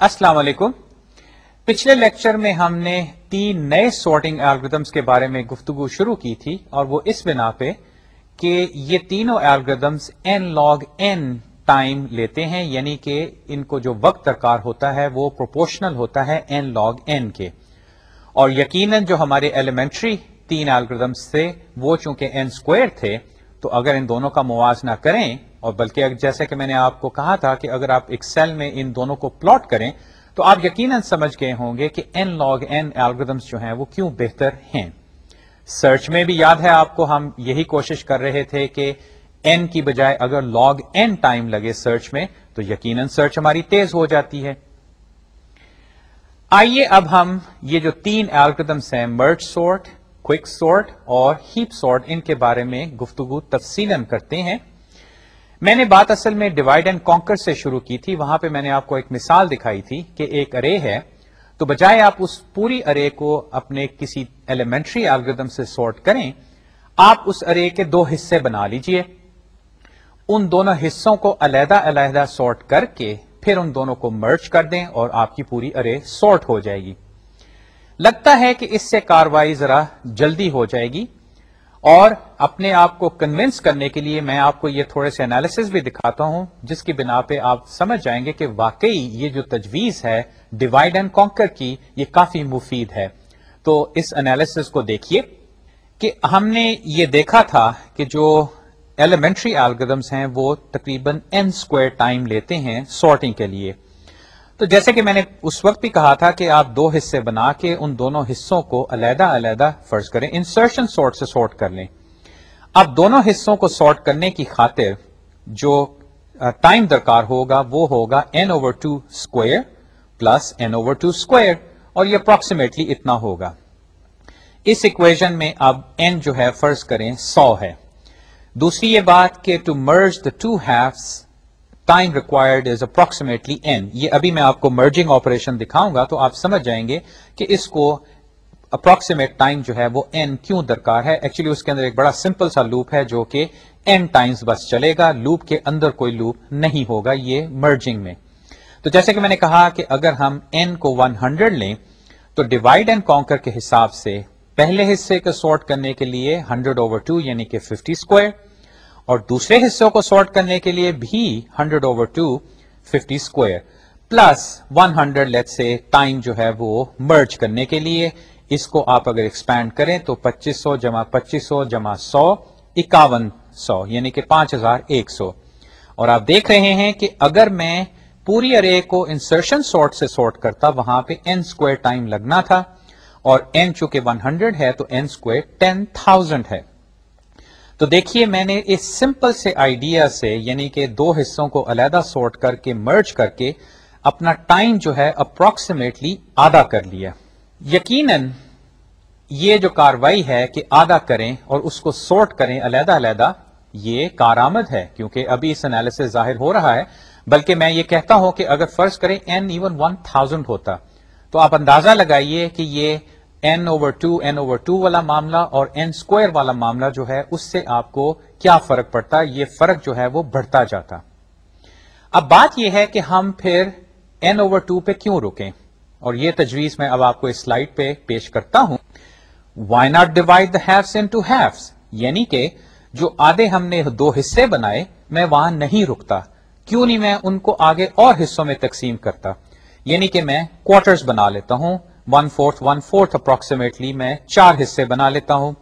السلام علیکم۔ پچھلے لیکچر میں ہم نے تین نئے سارٹنگ الگریدمس کے بارے میں گفتگو شروع کی تھی اور وہ اس بنا پہ کہ یہ تینوں algorithms n log n time لیتے ہیں یعنی کہ ان کو جو وقت درکار ہوتا ہے وہ پروپورشنل ہوتا ہے این لاگ این کے۔ اور یقیناً جو ہمارے ایلیمنٹری تین الگریدمس تھے، وہ چونکہ این اسکوئر تھے، تو اگر ان دونوں کا موازنہ کریں اور بلکہ جیسے کہ میں نے آپ کو کہا تھا کہ اگر آپ ایک سیل میں ان دونوں کو پلاٹ کریں، تو آپ یقیناً سمجھ گئے ہوں گے کہ این لاگ این الگریدمس جو ہیں وہ کیوں بہتر ہیں۔ سرچ میں بھی یاد ہے آپ کو ہم یہی کوشش کر رہے تھے کہ این کی بجائے اگر لاگ این ٹائم لگے سرچ میں، تو یقیناً سرچ ہماری تیز ہو جاتی ہے۔ آئیے اب ہم یہ جو تین الگریدمس ہیں مرچ سورٹ کوک سورٹ اور ہیپ سورٹ ان کے بارے میں گفتگو تفصیل کرتے ہیں۔ میں نے بات اصل میں ڈیوائڈ اینڈ کانکر سے شروع کی تھی۔ وہاں پہ میں نے آپ کو ایک مثال دکھائی تھی کہ ایک ارے ہے۔ تو بجائے آپ اس پوری ارے کو اپنے کسی ایلیمنٹری الگریدم سے سورٹ کریں، آپ اس ارے کے دو حصے بنا لیجیے۔ ان دونوں حصوں کو علیحدہ علیحدہ سورٹ کر کے پھر ان دونوں کو مرچ کر دیں اور آپ کی پوری ارے سورٹ ہو جائے گی۔ لگتا ہے کہ اس سے کاروائی ذرا جلدی ہو جائے گی۔ اور اپنے آپ کو کنوینس کرنے کے لیے میں آپ کو یہ تھوڑے سے انالیس بھی دکھاتا ہوں، جس کی بنا پہ آپ سمجھ جائیں گے کہ واقعی یہ جو تجویز ہے ڈیوائڈ اینڈ کانکر کی، یہ کافی مفید ہے۔ تو اس انالیس کو دیکھیے کہ ہم نے یہ دیکھا تھا کہ جو ایلیمنٹری الگریدمس ہیں، وہ تقریباً این اسکوائر ٹائم لیتے ہیں سارٹنگ کے لیے۔ تو جیسے کہ میں نے اس وقت بھی کہا تھا کہ آپ دو حصے بنا کے ان دونوں حصوں کو علیحدہ علیحدہ فرض کریں انسرشن سارٹ سے سارٹ کر لیں۔ اب دونوں حصوں کو سارٹ کرنے کی خاطر جو ٹائم درکار ہوگا وہ ہوگا n over two square plus n over two square اور یہ اپروکسیمیٹلی اتنا ہوگا۔ اس اکویژن میں اب این جو ہے فرض کریں سو ہے۔ دوسری یہ بات کہ to merge the two halves time required is approximately n یہ ابھی میں آپ کو مرجنگ آپریشن دکھاؤں گا تو آپ سمجھ جائیں گے کہ اس کو اپروکسیمیٹ ٹائم جو ہے وہ این کیوں درکار ہے؟ ایکچولی اس کے اندر ایک بڑا سمپل سا لوپ ہے جو کہ این ٹائمز بس چلے گا۔ لوپ کے اندر کوئی لوپ نہیں ہوگا یہ مرجنگ میں۔ تو جیسے کہ میں نے کہا کہ اگر ہم این کو 100 لیں تو ڈیوائڈ اینڈ کانکر کے حساب سے پہلے حصے کو سارٹ کرنے کے لیے 100 اوور ٹو یعنی کہ 50 اسکوائر اور دوسرے حصوں کو سارٹ کرنے کے لیے بھی 100 over two fifty square plus 100 لیٹ سے ٹائم جو ہے وہ مرج کرنے کے لیے۔ اس کو آپ اگر ایکسپینڈ کریں تو پچیس سو جمع پچیس سو جمع سو، اکاون سو یعنی کہ پانچ ہزار ایک سو۔ اور آپ دیکھ رہے ہیں کہ اگر میں پوری ارے کو انسرشن سارٹ سے سارٹ کرتا، وہاں پہ این اسکوائر ٹائم لگنا تھا۔ اور این چونکہ 100 ہے تو این اسکوائر ٹین تھاؤزینڈ ہے۔ تو دیکھیے میں نے اس سمپل سے آئیڈیا سے یعنی کہ دو حصوں کو علیحدہ سورٹ کر کے مرج کر کے اپنا ٹائم جو ہے اپروکسیمیٹلی آدھا کر لیا۔ یقیناً یہ جو کاروائی ہے کہ آدھا کریں اور اس کو سورٹ کریں علیحدہ علیحدہ یہ کارآمد ہے، کیونکہ ابھی اس انالیس ظاہر ہو رہا ہے۔ بلکہ میں یہ کہتا ہوں کہ اگر فرض کریں این ایون ون تھاؤزینڈ ہوتا، تو آپ اندازہ لگائیے کہ یہ n over two n over two والا معاملہ اور این اسکوائر والا معاملہ جو ہے، اس سے آپ کو کیا فرق پڑتا؟ یہ فرق جو ہے وہ بڑھتا جاتا۔ اب بات یہ ہے کہ ہم پھر این اوور ٹو پہ کیوں رکیں؟ اور یہ تجویز میں اب آپ کو اس سلائڈ پہ پیش کرتا ہوں۔ Why not divide the halves into halves یعنی کہ جو آدھے ہم نے دو حصے بنائے، میں وہاں نہیں رکتا۔ کیوں نہیں میں ان کو آگے اور حصوں میں تقسیم کرتا؟ یعنی کہ میں کوارٹرز بنا لیتا ہوں۔ One fourth one fourth approximately میں چار حصے بنا لیتا ہوں۔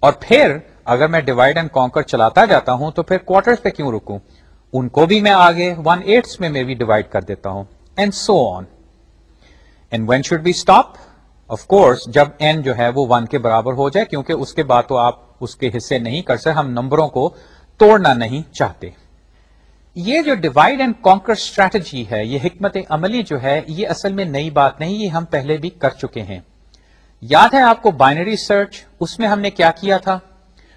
اور پھر اگر میں ڈیوائڈ اینڈ کانکر چلاتا جاتا ہوں تو پھر کوارٹر پہ کیوں رکوں؟ ان کو بھی میں آگے ون ایٹس میں میں بھی ڈیوائڈ کر دیتا ہوں۔ And so on and when should be stop of course جب این جو ہے وہ ون کے برابر ہو جائے، کیونکہ اس کے بعد تو آپ اس کے حصے نہیں کر سکتے، ہم نمبروں کو توڑنا نہیں چاہتے۔ یہ جو ڈیوائڈ اینڈ کانکر اسٹریٹجی ہے، یہ حکمت عملی جو ہے، یہ اصل میں نئی بات نہیں، یہ ہم پہلے بھی کر چکے ہیں۔ یاد ہے آپ کو بائنری سرچ اس میں ہم نے کیا کیا تھا؟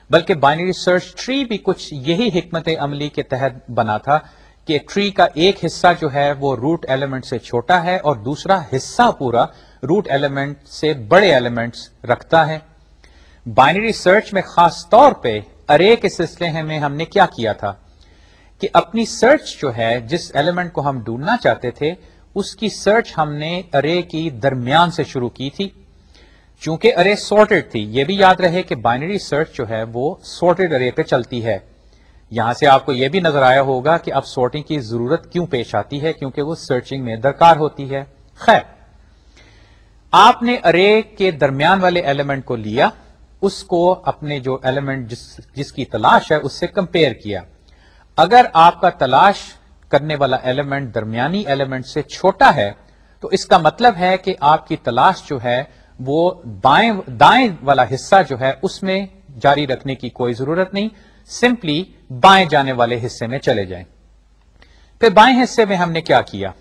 بلکہ بائنری سرچ ٹری بھی کچھ یہی حکمت عملی کے تحت بنا تھا کہ ٹری کا ایک حصہ جو ہے وہ روٹ ایلیمنٹ سے چھوٹا ہے اور دوسرا حصہ پورا روٹ ایلیمنٹ سے بڑے ایلیمنٹس رکھتا ہے۔ بائنری سرچ میں خاص طور پہ ارے کے سلسلے میں ہم نے کیا کیا تھا؟ کہ اپنی سرچ جو ہے، جس ایلیمنٹ کو ہم ڈھونڈنا چاہتے تھے، اس کی سرچ ہم نے ارے کی درمیان سے شروع کی تھی۔ چونکہ ارے سارٹیڈ تھی، یہ بھی یاد رہے کہ بائنری سرچ جو ہے، وہ سارٹیڈ ارے پہ چلتی ہے۔ یہاں سے آپ کو یہ بھی نظر آیا ہوگا کہ اب سارٹنگ کی ضرورت کیوں پیش آتی ہے، کیونکہ وہ سرچنگ میں درکار ہوتی ہے۔ خیر، آپ نے ارے کے درمیان والے ایلیمنٹ کو لیا، اس کو اپنے جو ایلیمنٹ جس جس کی تلاش ہے، اس سے کمپیئر کیا۔ اگر آپ کا تلاش کرنے والا ایلیمنٹ درمیانی ایلیمنٹ سے چھوٹا ہے، تو اس کا مطلب ہے کہ آپ کی تلاش جو ہے، وہ بائیں دائیں والا حصہ جو ہے، اس میں جاری رکھنے کی کوئی ضرورت نہیں سمپلی بائیں جانے والے حصے میں چلے جائیں۔ پھر بائیں حصے میں ہم نے کیا کیا؟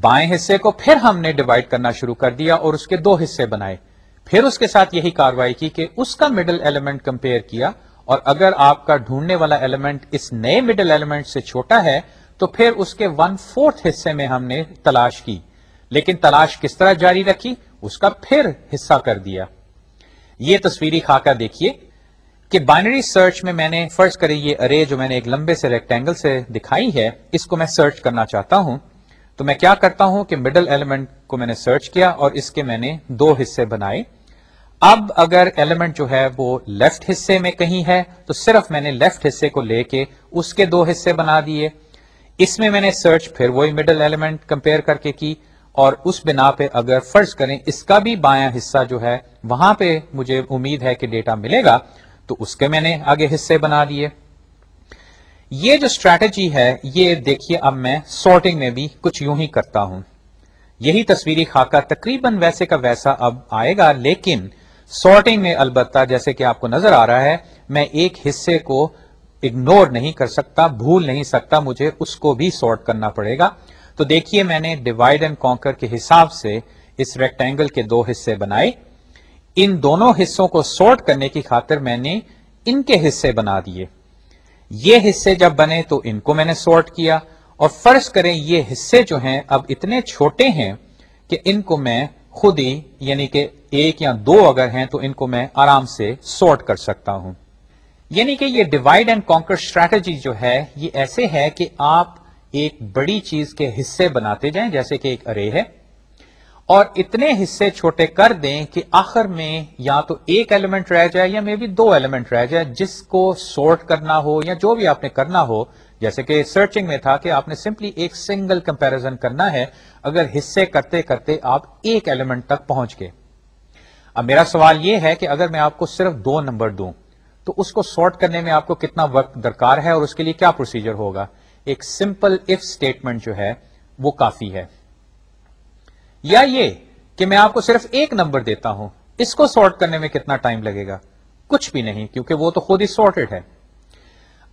بائیں حصے کو پھر ہم نے ڈیوائڈ کرنا شروع کر دیا اور اس کے دو حصے بنائے۔ پھر اس کے ساتھ یہی کاروائی کی کہ اس کا مڈل ایلیمنٹ کمپیئر کیا اور اگر آپ کا ڈھونڈنے والا ایلیمنٹ اس نئے مڈل ایلیمنٹ سے چھوٹا ہے، تو پھر اس کے ون فورتھ حصے میں ہم نے تلاش کی۔ لیکن تلاش کس طرح جاری رکھی؟ اس کا پھر حصہ کر دیا۔ یہ تصویری خاکہ دیکھیے کہ بائنری سرچ میں میں نے فرض کری یہ ارے جو میں نے ایک لمبے سے ریکٹینگل سے دکھائی ہے، اس کو میں سرچ کرنا چاہتا ہوں۔ تو میں کیا کرتا ہوں کہ مڈل ایلیمنٹ کو میں نے سرچ کیا اور اس کے میں نے دو حصے بنائے۔ اب اگر ایلیمنٹ جو ہے وہ لیفٹ حصے میں کہیں ہے، تو صرف میں نے لیفٹ حصے کو لے کے اس کے دو حصے بنا دیے۔ اس میں میں نے سرچ پھر وہی مڈل ایلیمنٹ کمپیئر کر کے کی، اور اس بنا پہ اگر فرض کریں اس کا بھی بایاں حصہ جو ہے وہاں پہ مجھے امید ہے کہ ڈیٹا ملے گا، تو اس کے میں نے آگے حصے بنا دیے۔ یہ جو اسٹریٹجی ہے، یہ دیکھیے اب میں سارٹنگ میں بھی کچھ یوں ہی کرتا ہوں۔ یہی تصویری خاکہ تقریباً ویسے کا ویسا اب آئے گا، لیکن سارٹنگ میں البتہ جیسے کہ آپ کو نظر آ رہا ہے، میں ایک حصے کو اگنور نہیں کر سکتا، بھول نہیں سکتا، مجھے اس کو بھی سارٹ کرنا پڑے گا۔ تو دیکھیے میں نے ڈیوائڈ اینڈ کانکر کے حساب سے اس ریکٹینگل کے دو حصے بنائے۔ ان دونوں حصوں کو سارٹ کرنے کی خاطر میں نے ان کے حصے بنا دیے۔ یہ حصے جب بنے تو ان کو میں نے سارٹ کیا۔ اور فرض کریں یہ حصے جو ہیں اب اتنے چھوٹے ہیں کہ ان کو میں خود ہی یعنی کہ ایک یا دو اگر ہیں تو ان کو میں آرام سے سارٹ کر سکتا ہوں۔ یعنی کہ یہ ڈیوائڈ اینڈ کانکر اسٹریٹجی جو ہے، یہ ایسے ہے کہ آپ ایک بڑی چیز کے حصے بناتے جائیں، جیسے کہ ایک ارے ہے، اور اتنے حصے چھوٹے کر دیں کہ آخر میں یا تو ایک ایلیمنٹ رہ جائے یا مے بھی دو ایلیمنٹ رہ جائے، جس کو سورٹ کرنا ہو یا جو بھی آپ نے کرنا ہو جیسے کہ سرچنگ میں تھا کہ آپ نے سمپلی ایک سنگل کمپیرزن کرنا ہے، اگر حصے کرتے کرتے آپ ایک ایلیمنٹ تک پہنچ گئے۔ اب میرا سوال یہ ہے کہ اگر میں آپ کو صرف دو نمبر دوں، تو اس کو سارٹ کرنے میں آپ کو کتنا وقت درکار ہے اور اس کے لیے کیا پروسیجر ہوگا؟ ایک سمپل اف اسٹیٹمنٹ جو ہے، وہ کافی ہے۔ یا یہ کہ میں آپ کو صرف ایک نمبر دیتا ہوں، اس کو سارٹ کرنے میں کتنا ٹائم لگے گا؟ کچھ بھی نہیں، کیونکہ وہ تو خود ہی سارٹیڈ ہے۔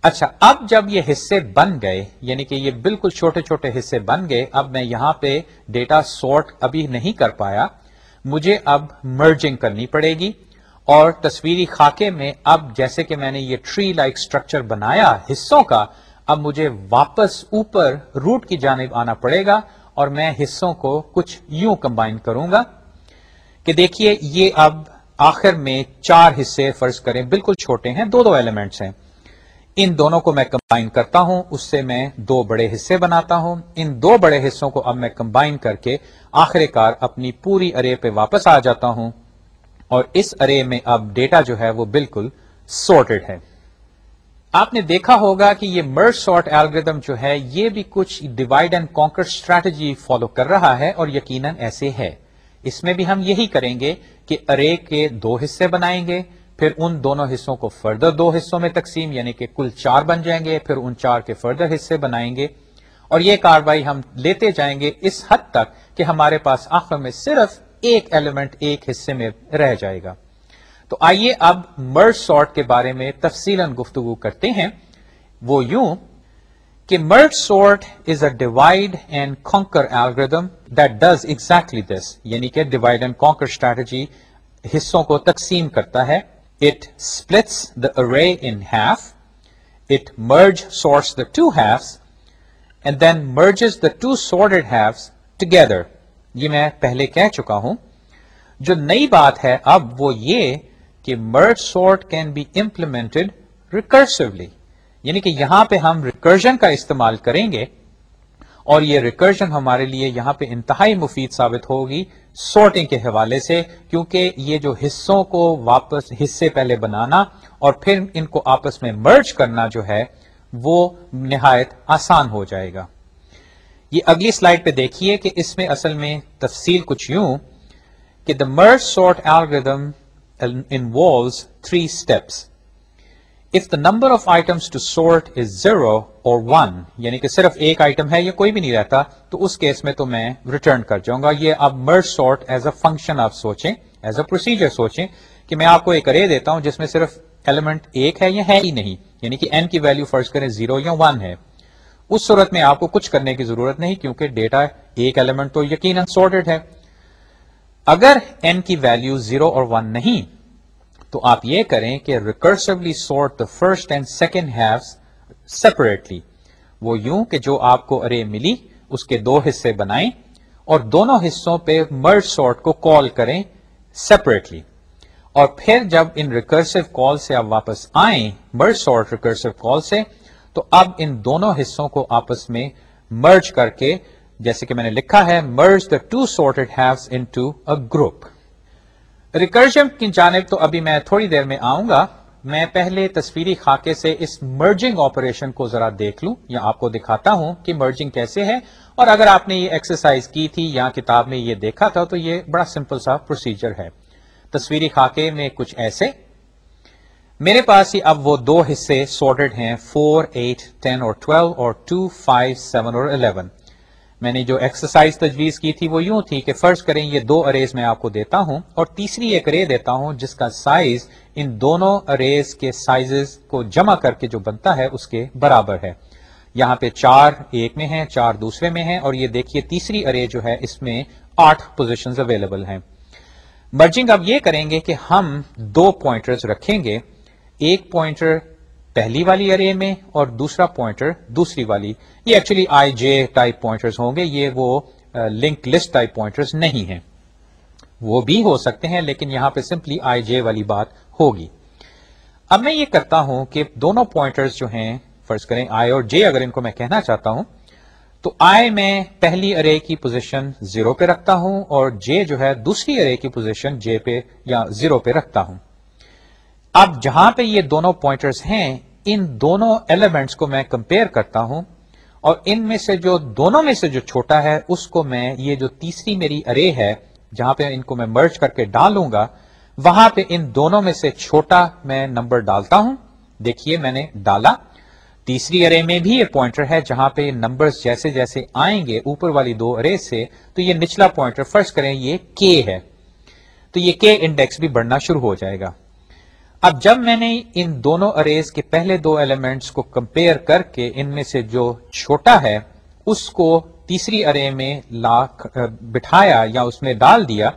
اچھا اب جب یہ حصے بن گئے یعنی کہ یہ بالکل چھوٹے چھوٹے حصے بن گئے، اب میں یہاں پہ ڈیٹا سارٹ ابھی نہیں کر پایا، مجھے اب مرجنگ کرنی پڑے گی، اور تصویری خاکے میں اب جیسے کہ میں نے یہ ٹری لائک اسٹرکچر بنایا حصوں کا، اب مجھے واپس اوپر روٹ کی جانب آنا پڑے گا، اور میں حصوں کو کچھ یوں کمبائن کروں گا کہ دیکھیے، یہ اب آخر میں چار حصے فرض کریں، بالکل چھوٹے ہیں، دو دو ایلیمنٹس ہیں۔ ان دونوں کو میں کمبائن کرتا ہوں، اس سے میں دو بڑے حصے بناتا ہوں۔ ان دو بڑے حصوں کو اب میں کمبائن کر کے آخر کار اپنی پوری ارے پہ واپس آ جاتا ہوں۔ اور اس ارے میں اب ڈیٹا جو ہے وہ بالکل سارٹیڈ ہے۔ آپ نے دیکھا ہوگا کہ یہ مرج سارٹ ایلگردم جو ہے، یہ بھی کچھ divide and conquer strategy follow کر رہا ہے اور یقیناً ایسے ہے۔ اس میں بھی ہم یہی کریں گے کہ ارے کے دو حصے بنائیں گے۔ پھر ان دونوں حصوں کو فردر دو حصوں میں تقسیم یعنی کہ کل چار بن جائیں گے، پھر ان چار کے فردر حصے بنائیں گے۔ اور یہ کاروائی ہم لیتے جائیں گے اس حد تک کہ ہمارے پاس آخر میں صرف ایک ایلیمنٹ ایک حصے میں رہ جائے گا۔ تو آئیے اب مرج سارٹ کے بارے میں تفصیل گفتگو کرتے ہیں۔ وہ یوں کہ merge sort is a divide and conquer algorithm that does exactly this یعنی کہ ڈیوائڈ اینڈ کانکر اسٹریٹجی حصوں کو تقسیم کرتا ہے۔ It splits the array in half it merge sorts the two halves and then merges the two sorted halves together یہ میں پہلے کہہ چکا ہوں۔ جو نئی بات ہے، اب وہ یہ کہ merge sort can be implemented recursively یعنی کہ یہاں پہ ہم ریکرجن کا استعمال کریں گے اور یہ ریکرشن ہمارے لیے یہاں پہ انتہائی مفید ثابت ہوگی۔ سورٹنگ کے حوالے سے، کیونکہ یہ جو حصوں کو واپس حصے پہلے بنانا اور پھر ان کو آپس میں مرج کرنا جو ہے، وہ نہایت آسان ہو جائے گا۔ یہ اگلی سلائڈ پہ دیکھیے کہ اس میں اصل میں تفصیل کچھ یوں کہ the merge sort algorithm involves three steps if the number of items to sort is zero اور ون یعنی کہ صرف ایک آئٹم ہے یا کوئی بھی نہیں رہتا، تو اس کیس میں تو میں ریٹرن کر جاؤں گا۔ یہ اب merge sort as a function آپ سوچیں ایز اے پروسیجر سوچیں کہ میں آپ کو ایک ارے دیتا ہوں جس میں صرف ایلیمنٹ ایک ہے یا ہے ہی نہیں یعنی کہ این کی ویلو فرض کریں زیرو یا ون ہے۔ اس صورت میں آپ کو کچھ کرنے کی ضرورت نہیں کیونکہ ڈیٹا ایک ایلیمنٹ تو یقیناً سورٹڈ ہے۔ اگر این کی ویلو زیرو اور ون نہیں تو آپ یہ کریں کہ recursively sort the first and second halves separately وہ یوں کہ جو آپ کو ارے ملی، اس کے دو حصے بنائیں اور دونوں حصوں پہ مرج سورٹ کو کال کریں سیپریٹلی اور پھر جب ان ریکرسو کال سے آپ واپس آئیں مرج سورٹ ریکرسو کال سے، تو اب ان دونوں حصوں کو آپس میں مرج کر کے، جیسے کہ میں نے لکھا ہے merge the two sorted halves into a group recursion کی جانب تو ابھی میں تھوڑی دیر میں آؤں گا۔ میں پہلے تصویری خاکے سے اس مرجنگ آپریشن کو ذرا دیکھ لوں یا آپ کو دکھاتا ہوں کہ مرجنگ کیسے ہے۔ اور اگر آپ نے یہ ایکسرسائز کی تھی یا کتاب میں یہ دیکھا تھا تو یہ بڑا سمپل سا پروسیجر ہے۔ تصویری خاکے میں کچھ ایسے۔ میرے پاس ہی اب وہ دو حصے سورٹڈ ہیں فور ایٹ ٹین اور ٹویلو اور ٹو فائیو سیون اور الیون میں نے جو ایکسرسائز تجویز کی تھی وہ یوں تھی کہ فرض کریں یہ دو اریز میں آپ کو دیتا ہوں اور تیسری ایک رے دیتا ہوں جس کا سائز ان دونوں اریز کے سائزز کو جمع کر کے جو بنتا ہے اس کے برابر ہے۔ یہاں پہ چار ایک میں ہیں، چار دوسرے میں ہیں اور یہ دیکھیے تیسری ارے جو ہے اس میں آٹھ پوزیشن اویلیبل ہیں۔ مرجنگ اب یہ کریں گے کہ ہم دو پوائنٹرز رکھیں گے۔ ایک پوائنٹر پہلی والی ارے میں اور دوسرا پوائنٹر دوسری والی. یہ actually I J type pointers ہوں گے. یہ وہ لنک لسٹ ٹائپ پوائنٹرز نہیں ہیں. وہ بھی ہو سکتے ہیں لیکن یہاں پہ سمپلی آئی جے والی بات ہوگی. اب میں یہ کرتا ہوں کہ دونوں پوائنٹرز جو ہیں، فرض کریں آئی اور جے اگر ان کو میں کہنا چاہتا ہوں، تو آئی میں پہلی ارے کی پوزیشن زیرو پہ رکھتا ہوں اور جے جو ہے دوسری ارے کی پوزیشن جے پہ یا زیرو پہ رکھتا ہوں. اب جہاں پہ یہ دونوں پوائنٹرز ہیں، ان دونوں ایلیمنٹس کو میں کمپیئر کرتا ہوں اور ان میں سے جو دونوں میں سے جو چھوٹا ہے، اس کو میں، یہ جو تیسری میری ارے ہے، جہاں پہ ان کو میں مرچ کر کے ڈالوں گا، وہاں پہ ان دونوں میں سے چھوٹا میں نمبر ڈالتا ہوں۔ دیکھیے میں نے ڈالا۔ تیسری ارے میں بھی یہ پوائنٹر ہے، جہاں پہ نمبرز جیسے جیسے آئیں گے اوپر والی دو ارے سے، تو یہ نچلا پوائنٹر فرض کریں یہ کے ہے۔ تو یہ کے انڈیکس بھی بڑھنا شروع ہو جائے گا۔ اب جب میں نے ان دونوں اریز کے پہلے دو ایلیمنٹس کو کمپیئر کر کے ان میں سے جو چھوٹا ہے، اس کو تیسری ارے میں لا بٹھایا یا اس میں ڈال دیا،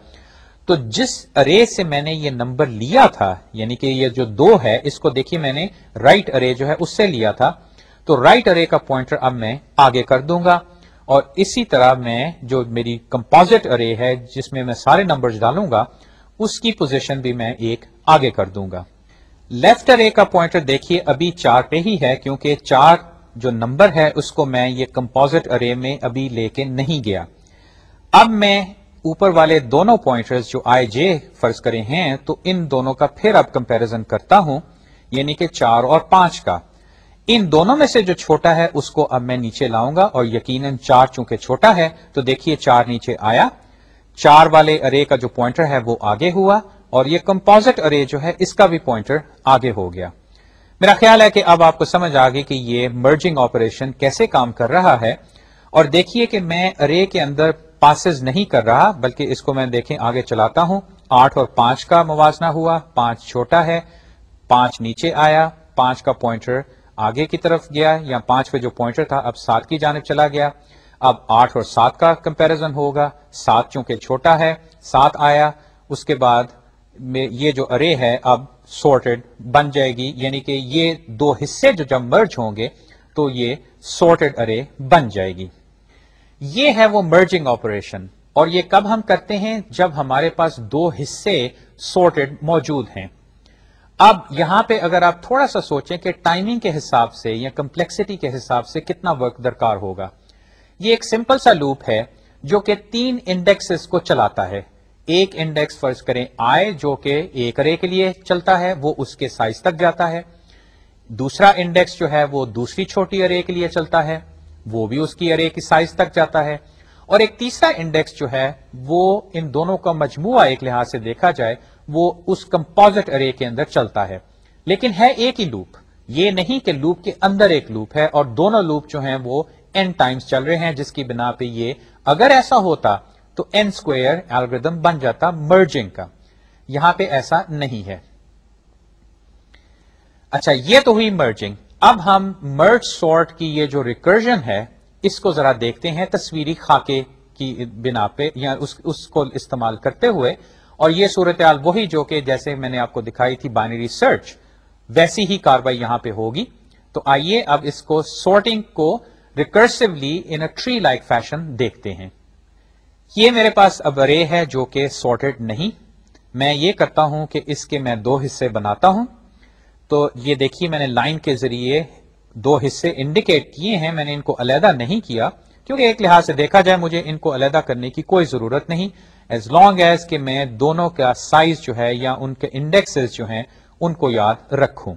تو جس ارے سے میں نے یہ نمبر لیا تھا یعنی کہ یہ جو دو ہے، اس کو دیکھیے میں نے رائٹ ارے جو ہے اس سے لیا تھا۔ تو رائٹ ارے کا پوائنٹر اب میں آگے کر دوں گا۔ اور اسی طرح میں جو میری کمپوزٹ ارے ہے، جس میں میں سارے نمبر ڈالوں گا، اس کی پوزیشن بھی میں ایک آگے کر دوں گا۔ لیفٹ ارے کا پوائنٹر دیکھیے، ابھی چار پہ ہی ہے کیونکہ چار جو نمبر ہے، اس کو میں یہ کمپوزٹ ارے میں ابھی لے کے نہیں گیا۔ اب میں اوپر والے دونوں پوائنٹر جو آئی جے فرض کرے ہیں، تو ان دونوں کا پھر اب کمپیرزن کرتا ہوں یعنی کہ چار اور پانچ کا۔ ان دونوں میں سے جو چھوٹا ہے، اس کو اب میں نیچے لاؤں گا اور یقیناً چار چونکہ چھوٹا ہے، تو دیکھیے چار نیچے آیا۔ چار والے ارے کا جو پوائنٹر ہے، وہ آگے ہوا۔ اور یہ کمپوزٹ ارے جو ہے، اس کا بھی پوائنٹر آگے ہو گیا۔ میرا خیال ہے کہ اب آپ کو سمجھ آ گئی کہ یہ مرجنگ آپریشن کیسے کام کر رہا ہے۔ اور دیکھیے کہ میں ارے کے اندر پاسز نہیں کر رہا، بلکہ اس کو میں دیکھیں، آگے چلاتا ہوں۔ آٹھ اور پانچ کا موازنہ ہوا، پانچ چھوٹا ہے، پانچ نیچے آیا، پانچ کا پوائنٹر آگے کی طرف گیا، یا پانچ پہ جو پوائنٹر تھا، اب سات کی جانب چلا گیا۔ اب آٹھ اور سات کا کمپیرزن ہوگا، سات چونکہ چھوٹا ہے، سات آیا، اس کے بعد میں یہ جو ارے ہے اب سورٹڈ بن جائے گی یعنی کہ یہ دو حصے جو جب مرج ہوں گے تو یہ سورٹڈ ارے بن جائے گی۔ یہ ہے وہ مرجنگ آپریشن اور یہ کب ہم کرتے ہیں؟ جب ہمارے پاس دو حصے سورٹڈ موجود ہیں۔ اب یہاں پہ اگر آپ تھوڑا سا سوچیں کہ ٹائمنگ کے حساب سے یا کمپلیکسٹی کے حساب سے کتنا ورک درکار ہوگا۔ یہ ایک سمپل سا لوپ ہے جو کہ تین انڈیکس کو چلاتا ہے۔ ایک انڈیکس فرض کریں آئے جو کہ ایک ارے کے لیے چلتا ہے، وہ اس کے سائز تک جاتا ہے۔ دوسرا انڈیکس جو ہے، وہ دوسری چھوٹی ارے کے لیے چلتا ہے، وہ بھی اس کی ارے کی سائز تک جاتا ہے۔ اور ایک تیسرا انڈیکس جو ہے، وہ ان دونوں کا مجموعہ ایک لحاظ سے دیکھا جائے، وہ اس کمپوزٹ ارے کے اندر چلتا ہے۔ لیکن ہے ایک ہی لوپ یہ نہیں کہ لوپ کے اندر ایک لوپ ہے اور دونوں لوپ جو ہیں، وہ این ٹائمز چل رہے ہیں، جس کی بنا پہ یہ اگر ایسا ہوتا تو این اسکوئر ایلگردم بن جاتا مرجنگ کا۔ یہاں پہ ایسا نہیں ہے۔ اچھا یہ تو ہوئی مرجنگ اب ہم مرج سارٹ کی یہ جو ریکرجن ہے، اس کو ذرا دیکھتے ہیں تصویری خاکے کی بنا پہ، یا اس اس کو استعمال کرتے ہوئے۔ اور یہ صورتحال وہی جو کہ جیسے میں نے آپ کو دکھائی تھی بائنری سرچ ویسی ہی کاروائی یہاں پہ ہوگی۔ تو آئیے اب اس کو سارٹنگ کو recursively in a tree like fashion دیکھتے ہیں۔ یہ میرے پاس اب رے ہے جو کہ سارٹیڈ نہیں۔ میں یہ کرتا ہوں کہ اس کے میں دو حصے بناتا ہوں۔ تو یہ دیکھیے میں نے لائن کے ذریعے دو حصے انڈیکیٹ کیے ہیں۔ میں نے ان کو علیحدہ نہیں کیا۔ کیونکہ ایک لحاظ سے دیکھا جائے مجھے ان کو علیحدہ کرنے کی کوئی ضرورت نہیں۔ ایز لانگ ایز کہ میں دونوں کا سائز جو ہے یا ان کے انڈیکس جو ہیں، ان کو یاد رکھوں۔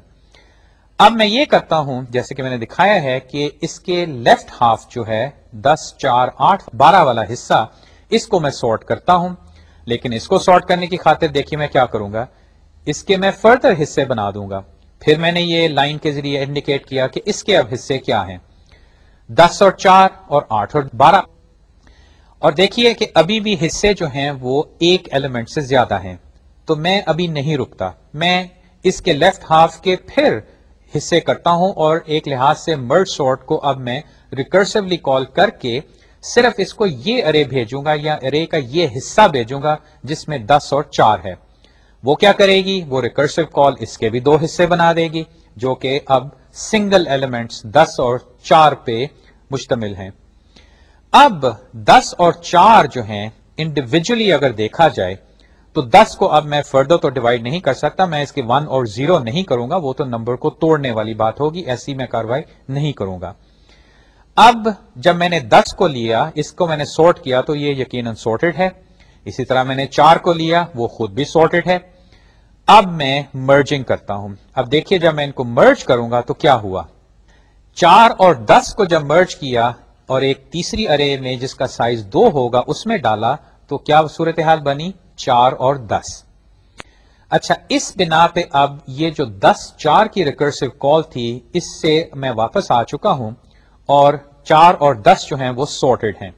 اب میں یہ کرتا ہوں، جیسے کہ میں نے دکھایا ہے، کہ اس کے لیفٹ ہاف جو ہے، دس، چار، آٹھ، بارہ والا حصہ اس کو میں سارٹ کرتا ہوں، لیکن اس کو سارٹ کرنے کی خاطر دیکھیے میں کیا کروں گا۔ اس کے میں فردر حصے بنا دوں گا۔ پھر میں نے یہ لائن کے ذریعے انڈیکیٹ کیا کہ اس کے اب حصے کیا ہیں۔ دس اور چار اور آٹھ اور بارہ۔ اور دیکھیے کہ ابھی بھی حصے جو ہیں وہ ایک ایلیمنٹ سے زیادہ ہیں۔ تو میں ابھی نہیں رکتا۔ میں اس کے لیفٹ ہاف کے پھر حصے کرتا ہوں اور ایک لحاظ سے مرڈ سارٹ کو اب میں ریکرسولی کال کر کے صرف اس کو یہ ارے بھیجوں گا یا ارے کا یہ حصہ بھیجوں گا جس میں دس اور چار ہے۔ وہ کیا کرے گی؟ وہ ریکرسو کال اس کے بھی دو حصے بنا دے گی، جو کہ اب سنگل ایلیمنٹس دس اور چار پہ مشتمل ہیں۔ اب دس اور چار جو ہیں انڈیویجلی اگر دیکھا جائے، تو دس کو اب میں فردر تو ڈیوائڈ نہیں کر سکتا، میں اس کے ون اور زیرو نہیں کروں گا، وہ تو نمبر کو توڑنے والی بات ہوگی، ایسی میں کاروائی نہیں کروں گا۔ اب جب میں نے دس کو لیا، اس کو میں نے سورٹ کیا تو یہ یقیناً سورٹڈ ہے۔ اسی طرح میں نے چار کو لیا، وہ خود بھی سارٹیڈ ہے۔ اب میں مرجنگ کرتا ہوں۔ اب دیکھیے جب میں ان کو مرج کروں گا تو کیا ہوا؟ چار اور دس کو جب مرج کیا اور ایک تیسری ارے میں جس کا سائز دو ہوگا، اس میں ڈالا تو کیا صورتحال بنی؟ چار اور دس۔ اچھا اس بنا پہ اب یہ جو دس چار کی ریکرسو کال تھی، اس سے میں واپس آ چکا ہوں اور چار اور دس جو ہیں وہ سارٹیڈ ہیں۔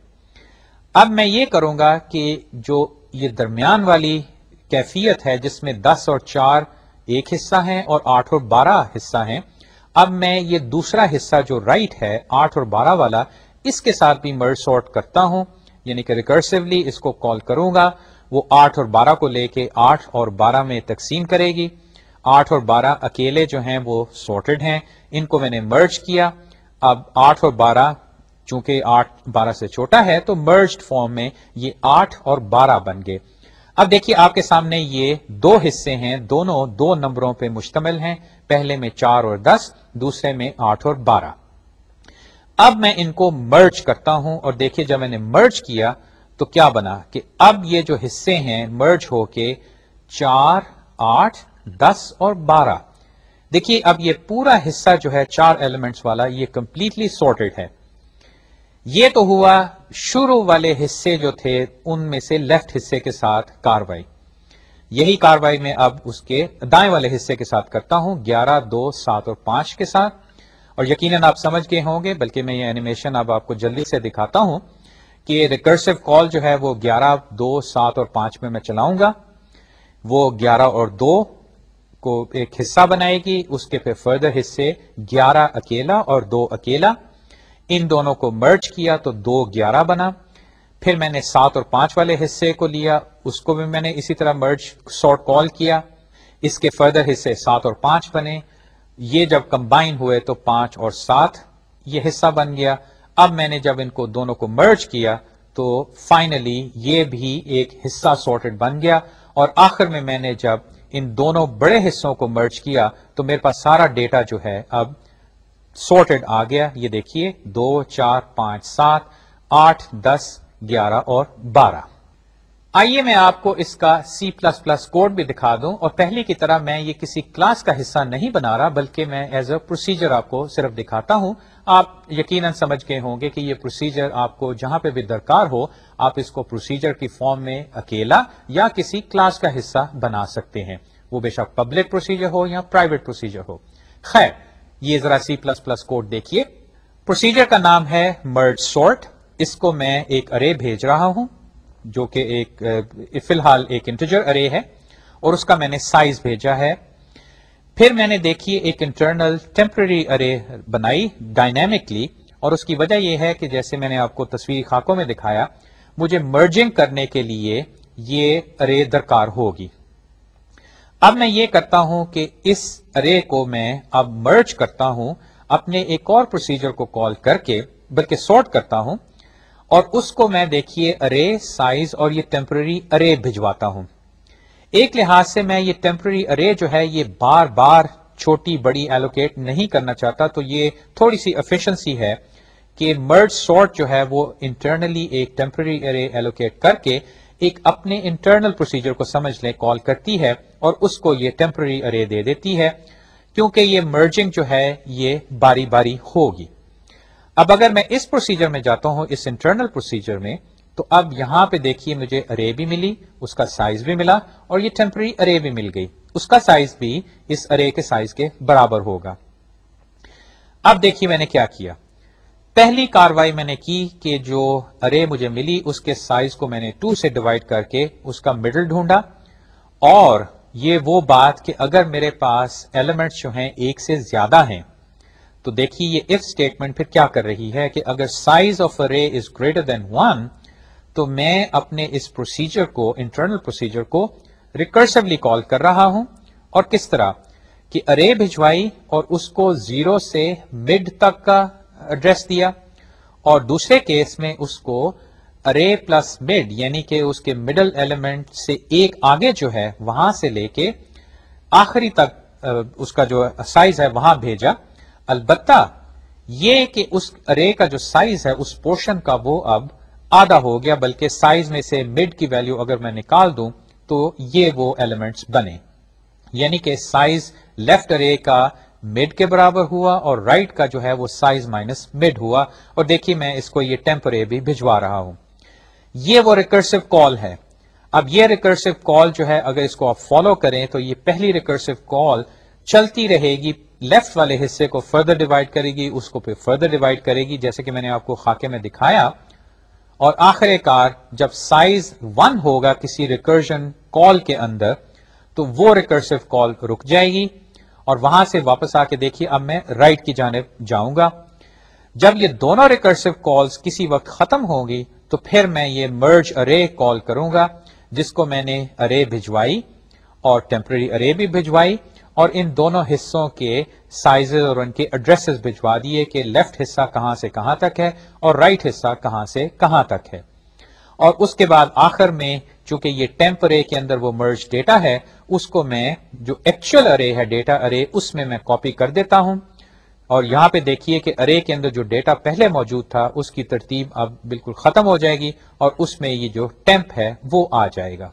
اب میں یہ کروں گا کہ جو یہ درمیان والی کیفیت ہے جس میں دس اور چار ایک حصہ ہیں اور آٹھ اور بارہ حصہ ہیں، اب میں یہ دوسرا حصہ جو رائٹ ہے، آٹھ اور بارہ والا، اس کے ساتھ بھی مرج سارٹ کرتا ہوں۔ یعنی کہ ریکرسولی اس کو کال کروں گا۔ وہ آٹھ اور بارہ کو لے کے آٹھ اور بارہ میں تقسیم کرے گی۔ آٹھ اور بارہ اکیلے جو ہیں وہ سارٹیڈ ہیں۔ ان کو میں نے مرج کیا۔ اب آٹھ اور بارہ، چونکہ آٹھ بارہ سے چھوٹا ہے، تو مرجڈ فارم میں یہ آٹھ اور بارہ بن گئے۔ اب دیکھیے آپ کے سامنے یہ دو حصے ہیں، دونوں دو نمبروں پہ مشتمل ہیں، پہلے میں چار اور دس، دوسرے میں آٹھ اور بارہ۔ اب میں ان کو مرج کرتا ہوں، اور دیکھیے جب میں نے مرج کیا، تو کیا بنا کہ اب یہ جو حصے ہیں مرج ہو کے چار، آٹھ، دس اور بارہ۔ دیکھیے، اب یہ پورا حصہ جو ہے، چار ایلیمنٹس والا، یہ کمپلیٹلی سارٹیڈ ہے۔ یہ تو ہوا شروع والے حصے جو تھے، ان میں سے لیفٹ حصے کے ساتھ کاروائی۔ یہی کاروائی میں اب اس کے دائیں والے حصے کے ساتھ کرتا ہوں، گیارہ، دو، سات اور پانچ کے ساتھ۔ اور یقیناً آپ سمجھ گئے ہوں گے، بلکہ میں یہ اینیمیشن اب آپ کو جلدی سے دکھاتا ہوں کہ ریکرسو کال جو ہے، وہ گیارہ، دو، سات اور پانچ میں میں چلاؤں گا۔ وہ گیارہ اور دو کو ایک حصہ بنائے گی، اس کے پھر فردر حصے گیارہ اکیلا اور دو اکیلا۔ ان دونوں کو مرج کیا تو دو گیارہ بنا۔ پھر میں نے سات اور پانچ والے حصے کو لیا، اس کو بھی میں نے اسی طرح مرج سارٹ کال کیا۔ اس کے فردر حصے سات اور پانچ بنے۔ یہ جب کمبائن ہوئے تو پانچ اور سات یہ حصہ بن گیا۔ اب میں نے جب ان کو دونوں کو مرج کیا تو فائنلی یہ بھی ایک حصہ سارٹڈ بن گیا۔ اور آخر میں میں نے جب ان دونوں بڑے حصوں کو مرج کیا، تو میرے پاس سارا ڈیٹا جو ہے اب سارٹیڈ آ گیا۔ یہ دیکھیے، دو، چار، پانچ، سات، آٹھ، دس، گیارہ اور بارہ۔ آئیے میں آپ کو اس کا سی پلس پلس کوڈ بھی دکھا دوں اور پہلی کی طرح میں یہ کسی کلاس کا حصہ نہیں بنا رہا بلکہ میں ایز اے پروسیجر آپ کو صرف دکھاتا ہوں۔ آپ یقیناً سمجھ گئے ہوں گے کہ یہ پروسیجر آپ کو جہاں پہ بھی درکار ہو، آپ اس کو پروسیجر کی فارم میں اکیلا یا کسی کلاس کا حصہ بنا سکتے ہیں۔ وہ بے شک پبلک پروسیجر ہو یا پرائیویٹ پروسیجر ہو۔ خیر، یہ ذرا سی پلس پلس کوڈ دیکھیے۔ پروسیجر کا نام ہے مرڈ سورٹ اس کو میں ایک ارے بھیج رہا ہوں۔ جو کہ ایک فی الحال ایک انٹیجر ارے ہے، اور اس کا میں نے سائز بھیجا ہے۔ پھر میں نے دیکھیے ایک انٹرنل ٹیمپرری ارے بنائی ڈائنامکلی، اور اس کی وجہ یہ ہے کہ جیسے میں نے آپ کو تصویری خاکوں میں دکھایا، مجھے مرجنگ کرنے کے لیے یہ ارے درکار ہوگی۔ اب میں یہ کرتا ہوں کہ اس ارے کو میں اب مرج کرتا ہوں، اپنے ایک اور پروسیجر کو کال کر کے بلکہ سارٹ کرتا ہوں۔ اور اس کو میں دیکھیے ارے سائز اور یہ ٹیمپرری ارے بھجواتا ہوں۔ ایک لحاظ سے میں یہ ٹیمپرری ارے جو ہے یہ بار بار چھوٹی بڑی ایلوکیٹ نہیں کرنا چاہتا، تو یہ تھوڑی سی افیشنسی ہے کہ مرڈ سارٹ جو ہے وہ انٹرنلی ایک ٹیمپرری ارے ایلوکیٹ کر کے ایک اپنے انٹرنل پروسیجر کو سمجھ لیں کال کرتی ہے اور اس کو یہ ٹیمپرری ارے دے دیتی ہے، کیونکہ یہ مرجنگ جو ہے یہ باری باری ہوگی۔ اب اگر میں اس پروسیجر میں جاتا ہوں، اس انٹرنل پروسیجر میں، تو اب یہاں پہ دیکھیے مجھے ارے بھی ملی، اس کا سائز بھی ملا اور یہ ٹیمپرری ارے بھی مل گئی۔ اس کا سائز بھی اس ارے کے سائز کے برابر ہوگا۔ اب دیکھیے میں نے کیا کیا۔ پہلی کاروائی میں نے کی کہ جو ارے مجھے ملی، اس کے سائز کو میں نے ٹو سے ڈیوائڈ کر کے اس کا مڈل ڈھونڈا۔ اور یہ وہ بات کہ اگر میرے پاس ایلیمنٹس جو ہیں ایک سے زیادہ ہیں تو دیکھیے یہ اف اسٹیٹمنٹ پھر کیا کر رہی ہے کہ اگر size of array is greater than one تو میں اپنے اس پروسیجر کو انٹرنل پروسیجر کو ریکرسولی کال کر رہا ہوں اور کس طرح کہ ارے بھجوائی اور اس کو زیرو سے مڈ تک کا ایڈریس دیا اور دوسرے کیس میں اس کو ارے پلس مڈ یعنی کہ اس کے مڈل ایلیمنٹ سے ایک آگے جو ہے وہاں سے لے کے آخری تک اس کا جو سائز ہے وہاں بھیجا البتہ یہ کہ اس ارے کا جو سائز ہے، اس پورشن کا وہ اب آدھا ہو گیا، بلکہ سائز میں سے مڈ کی ویلیو اگر میں نکال دوں تو یہ وہ ایلیمنٹس بنے۔ یعنی کہ سائز لیفٹ ارے کا مڈ کے برابر ہوا اور رائٹ right کا جو ہے وہ سائز مائنس مڈ ہوا۔ اور دیکھیے میں اس کو یہ ٹیمپرے بھی بھجوا رہا ہوں۔ یہ وہ ریکرسو کال ہے۔ اب یہ ریکرسو کال جو ہے، اگر اس کو آپ فالو کریں تو یہ پہلی ریکرسو کال چلتی رہے گی لیفٹ والے حصے کو فردر ڈیوائڈ کرے گی، اس کو پھر فردر ڈیوائڈ کرے گی، جیسے کہ میں نے آپ کو خاکے میں دکھایا۔ اور آخر کار جب سائز ون ہوگا کسی ریکرجن کال کے اندر، تو وہ ریکرسو کال رک جائے گی۔ اور وہاں سے واپس آ کے دیکھیے، اب میں رائٹ right کی جانب جاؤں گا۔ جب یہ دونوں ریکرسو کالز کسی وقت ختم ہوں گی، تو پھر میں یہ مرج ارے کال کروں گا، جس کو میں نے ارے بھجوائی اور ٹیمپرری ارے بھی بھجوائی۔ اور ان دونوں حصوں کے سائز اور ان کے ایڈریسز بھجوا دیے کہ لیفٹ حصہ کہاں سے کہاں تک ہے اور رائٹ right حصہ کہاں سے کہاں تک ہے۔ اور اس کے بعد آخر میں چونکہ یہ ٹیمپرے کے اندر وہ مرج ڈیٹا ہے، اس کو میں جو ایکچوئل ارے ہے ڈیٹا ارے اس میں میں کاپی کر دیتا ہوں۔ اور یہاں پہ دیکھیے کہ ارے کے اندر جو ڈیٹا پہلے موجود تھا، اس کی ترتیب اب بالکل ختم ہو جائے گی اور اس میں یہ جو ٹیمپ ہے، وہ آ جائے گا۔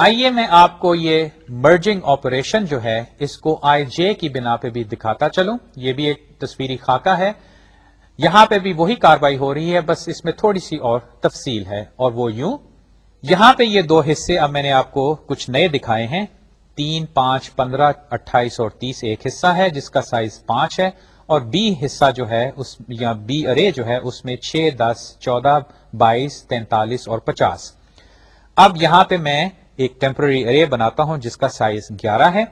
آئیے میں آپ کو یہ مرجنگ آپریشن جو ہے، اس کو آئی جے کی بنا پہ بھی دکھاتا چلوں۔ یہ بھی ایک تصویری خاکہ ہے۔ یہاں پہ بھی وہی کاروائی ہو رہی ہے، بس اس میں تھوڑی سی اور تفصیل ہے۔ اور وہ یوں، یہاں پہ یہ دو حصے اب میں نے آپ کو کچھ نئے دکھائے ہیں۔ تین، پانچ، پندرہ، اٹھائیس اور تیس ایک حصہ ہے، جس کا سائز پانچ ہے۔ اور بی حصہ جو ہے، اس یا بی ارے جو ہے، اس میں چھ، دس، چودہ، بائیس، تینتالیس اور پچاس۔ اب یہاں پہ میں ایک ٹیمپرری ارے بناتا ہوں جس کا سائز گیارہ ہے۔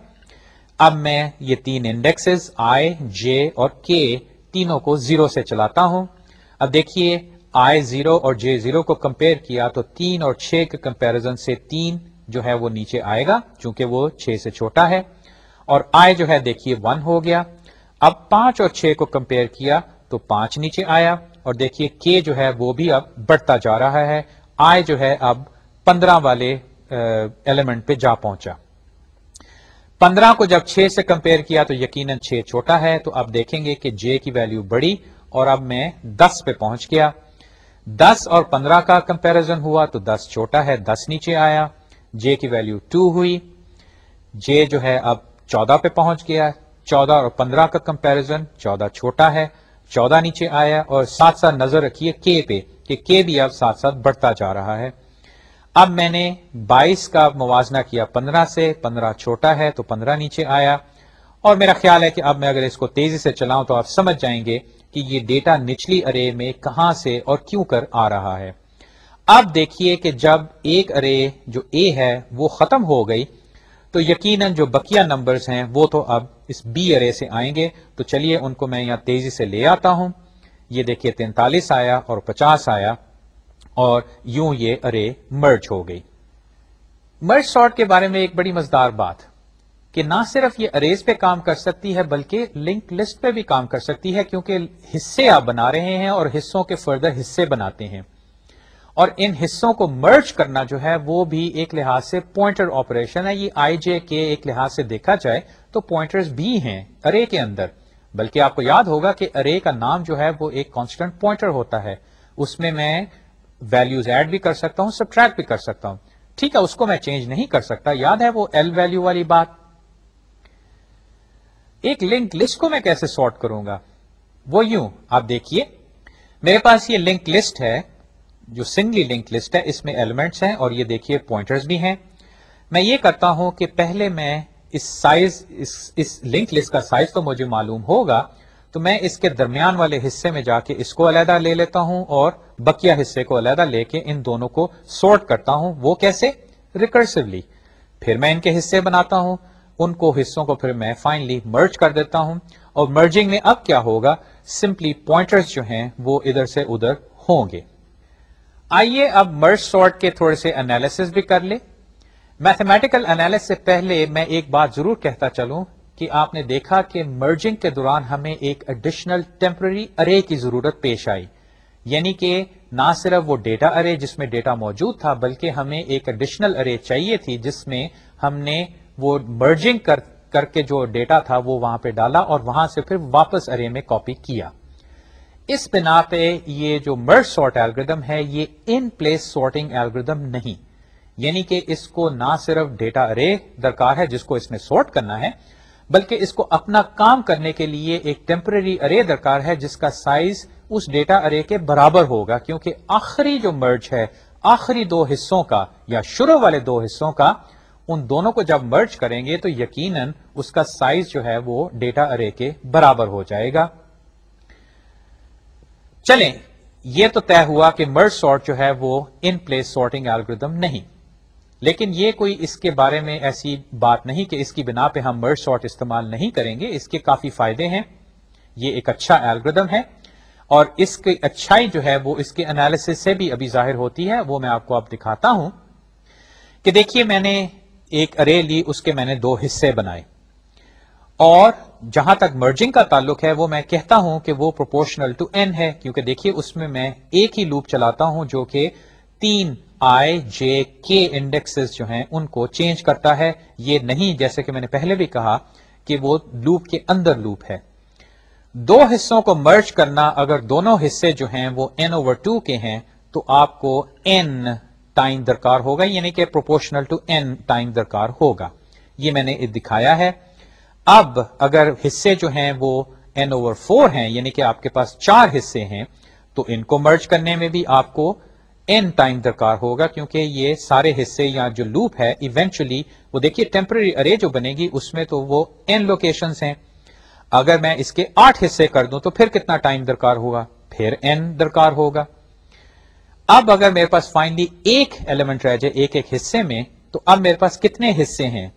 اب میں یہ تین انڈیکسز آئی جے اور کے تینوں کو زیرو سے چلاتا ہوں۔ اب دیکھیے آئی زیرو اور جے زیرو کو کمپیئر کیا تو تین اور چھ کے کمپیرزن سے تین جو ہے وہ نیچے آئے گا چونکہ وہ چھ سے چھوٹا ہے۔ اور آئی جو ہے دیکھیے ون ہو گیا۔ اب پانچ اور چھ کو کمپیئر کیا تو پانچ نیچے آیا۔ اور دیکھیے کے جو ہے وہ بھی اب بڑھتا جا رہا ہے۔ آئی جو ہے اب پندرہ والے ایلیمنٹ پہ جا پہنچا۔ پندرہ کو جب چھ سے کمپیئر کیا تو یقیناً چھ چھوٹا ہے، تو اب دیکھیں گے کہ جے کی ویلیو بڑی اور اب میں دس پہ پہنچ گیا۔ دس اور پندرہ کا کمپیرزن ہوا تو دس چھوٹا ہے، دس نیچے آیا۔ جے کی ویلو ٹو ہوئی۔ جے جو ہے اب چودہ پہ پہنچ گیا۔ چودہ اور پندرہ کا کمپیرزن چودہ چھوٹا ہے۔ چودہ نیچے آیا اور ساتھ ساتھ نظر رکھیے کے پہ کہ کے بھی اب ساتھ ساتھ بڑھتا جا رہا ہے۔ اب میں نے بائیس کا موازنہ کیا، پندرہ سے پندرہ چھوٹا ہے تو پندرہ نیچے آیا۔ اور میرا خیال ہے کہ اب میں اگر اس کو تیزی سے چلاؤں تو آپ سمجھ جائیں گے کہ یہ ڈیٹا نچلی ارے میں کہاں سے اور کیوں کر آ رہا ہے۔ اب دیکھیے کہ جب ایک ارے جو اے ہے وہ ختم ہو گئی، تو یقیناً جو بکیا نمبرز ہیں وہ تو اب اس بی ارے سے آئیں گے۔ تو چلیے ان کو میں یہاں تیزی سے لے آتا ہوں۔ یہ دیکھیے تینتالیس آیا اور پچاس آیا۔ اور یوں یہ ارے مرج ہو گئی۔ مرج سارٹ کے بارے میں ایک بڑی مزدار بات، کہ نہ صرف یہ اریز پہ کام کر سکتی ہے، بلکہ لنک لسٹ پہ بھی کام کر سکتی ہے، کیونکہ حصے آپ بنا رہے ہیں اور حصوں کے فردر حصے بناتے ہیں۔ اور ان حصوں کو مرج کرنا جو ہے، وہ بھی ایک لحاظ سے پوائنٹر آپریشن ہے۔ یہ آئی جے کے ایک لحاظ سے دیکھا جائے تو پوائنٹرز بھی ہیں ارے کے اندر۔ بلکہ آپ کو یاد ہوگا کہ ارے کا نام جو ہے، وہ ایک کانسٹنٹ پوائنٹر ہوتا ہے۔ اس میں میں ویلوز ایڈ بھی کر سکتا ہوں سبٹریکٹ بھی کر سکتا ہوں۔ ٹھیک ہے، اس کو میں چینج نہیں کر سکتا۔ یاد ہے وہ ایل ویلو والی بات؟ ایک لنک لسٹ کو میں کیسے سارٹ کروں گا؟ وہ یوں، آپ دیکھیے۔ میرے پاس یہ لنک لسٹ ہے، جو سنگلی لنک لسٹ ہے، اس میں ایلیمنٹس ہیں اور یہ دیکھیے پوائنٹرز بھی ہیں۔ میں یہ کرتا ہوں کہ پہلے میں اس سائز اس اس لنک لسٹ کا سائز تو مجھے معلوم ہوگا تو میں اس کے درمیان والے حصے میں جا کے اس کو علیحدہ لے لیتا ہوں اور بکیا حصے کو علیحدہ لے کے ان دونوں کو سورٹ کرتا ہوں۔ وہ کیسے؟ ریکرسولی۔ پھر میں ان کے حصے بناتا ہوں۔ ان کو حصوں کو پھر میں فائنلی مرج کر دیتا ہوں۔ اور مرجنگ میں اب کیا ہوگا؟ سمپلی پوائنٹرز جو ہیں وہ ادھر سے ادھر ہوں گے۔ آئیے اب مرج سارٹ کے تھوڑے سے انالیس بھی کر لیں۔ میتھمیٹیکل انالیس سے پہلے میں ایک بات ضرور کہتا چلوں۔ کہ آپ نے دیکھا کہ مرجنگ کے دوران ہمیں ایک ایڈیشنل ٹیمپرری ارے کی ضرورت پیش آئی۔ یعنی کہ نہ صرف وہ ڈیٹا ارے جس میں ڈیٹا موجود تھا، بلکہ ہمیں ایک ایڈیشنل ارے چاہیے تھی، جس میں ہم نے وہ مرجنگ کر کر کے جو ڈیٹا تھا وہ وہاں پہ ڈالا اور وہاں سے پھر واپس ارے میں کاپی کیا۔ اس بنا پہ یہ جو مرج سارٹ ایلگردم ہے، یہ ان پلیس سارٹنگ ایلگردم نہیں۔ یعنی کہ اس کو نہ صرف ڈیٹا ارے درکار ہے جس کو اس میں سارٹ کرنا ہے بلکہ اس کو اپنا کام کرنے کے لیے ایک ٹیمپرری ارے درکار ہے، جس کا سائز اس ڈیٹا ارے کے برابر ہوگا، کیونکہ آخری جو مرج ہے، آخری دو حصوں کا یا شروع والے دو حصوں کا، ان دونوں کو جب مرج کریں گے تو یقیناً اس کا سائز جو ہے وہ ڈیٹا ارے کے برابر ہو جائے گا۔ چلیں، یہ تو طے ہوا کہ مرج سارٹ جو ہے وہ ان پلیس سارٹنگ الگریدم نہیں۔ لیکن یہ کوئی اس کے بارے میں ایسی بات نہیں کہ اس کی بنا پہ ہم مرج سارٹ استعمال نہیں کریں گے۔ اس کے کافی فائدے ہیں۔ یہ ایک اچھا الگریدم ہے۔ اور اس کی اچھائی جو ہے وہ اس کے انالیس سے بھی ابھی ظاہر ہوتی ہے۔ وہ میں آپ کو اب دکھاتا ہوں کہ دیکھیے میں نے ایک ارے لی، اس کے میں نے دو حصے بنائے۔ اور جہاں تک مرجنگ کا تعلق ہے، وہ میں کہتا ہوں کہ وہ پروپورشنل ٹو این ہے۔ کیونکہ دیکھیے اس میں میں ایک ہی لوپ چلاتا ہوں جو کہ تین آئی جے کے انڈیکسز جو ہیں ان کو چینج کرتا ہے۔ یہ نہیں، جیسے کہ میں نے پہلے بھی کہا کہ وہ لوپ کے اندر لوپ ہے۔ دو حصوں کو مرج کرنا اگر دونوں حصے جو ہیں وہ این اوور ٹو کے ہیں، تو آپ کو این ٹائم درکار ہوگا یعنی کہ پروپورشنل ٹو این ٹائم درکار ہوگا۔ یہ میں نے دکھایا ہے۔ اب اگر حصے جو ہیں وہ این اوور فور ہیں یعنی کہ آپ کے پاس چار حصے ہیں، تو ان کو مرج کرنے میں بھی آپ کو این ٹائم درکار ہوگا کیونکہ یہ سارے حصے یا جو لوپ ہے ایونچولی وہ دیکھیے ٹیمپرری ارے جو بنے گی، اس میں تو وہ این لوکیشنز ہیں۔ اگر میں اس کے آٹھ حصے کر دوں تو پھر کتنا ٹائم درکار ہوگا؟ پھر این درکار ہوگا۔ اب اگر میرے پاس فائنلی ایک ایلیمنٹ رہ جائے، ایک ایک حصے میں، تو اب میرے پاس کتنے حصے ہیں؟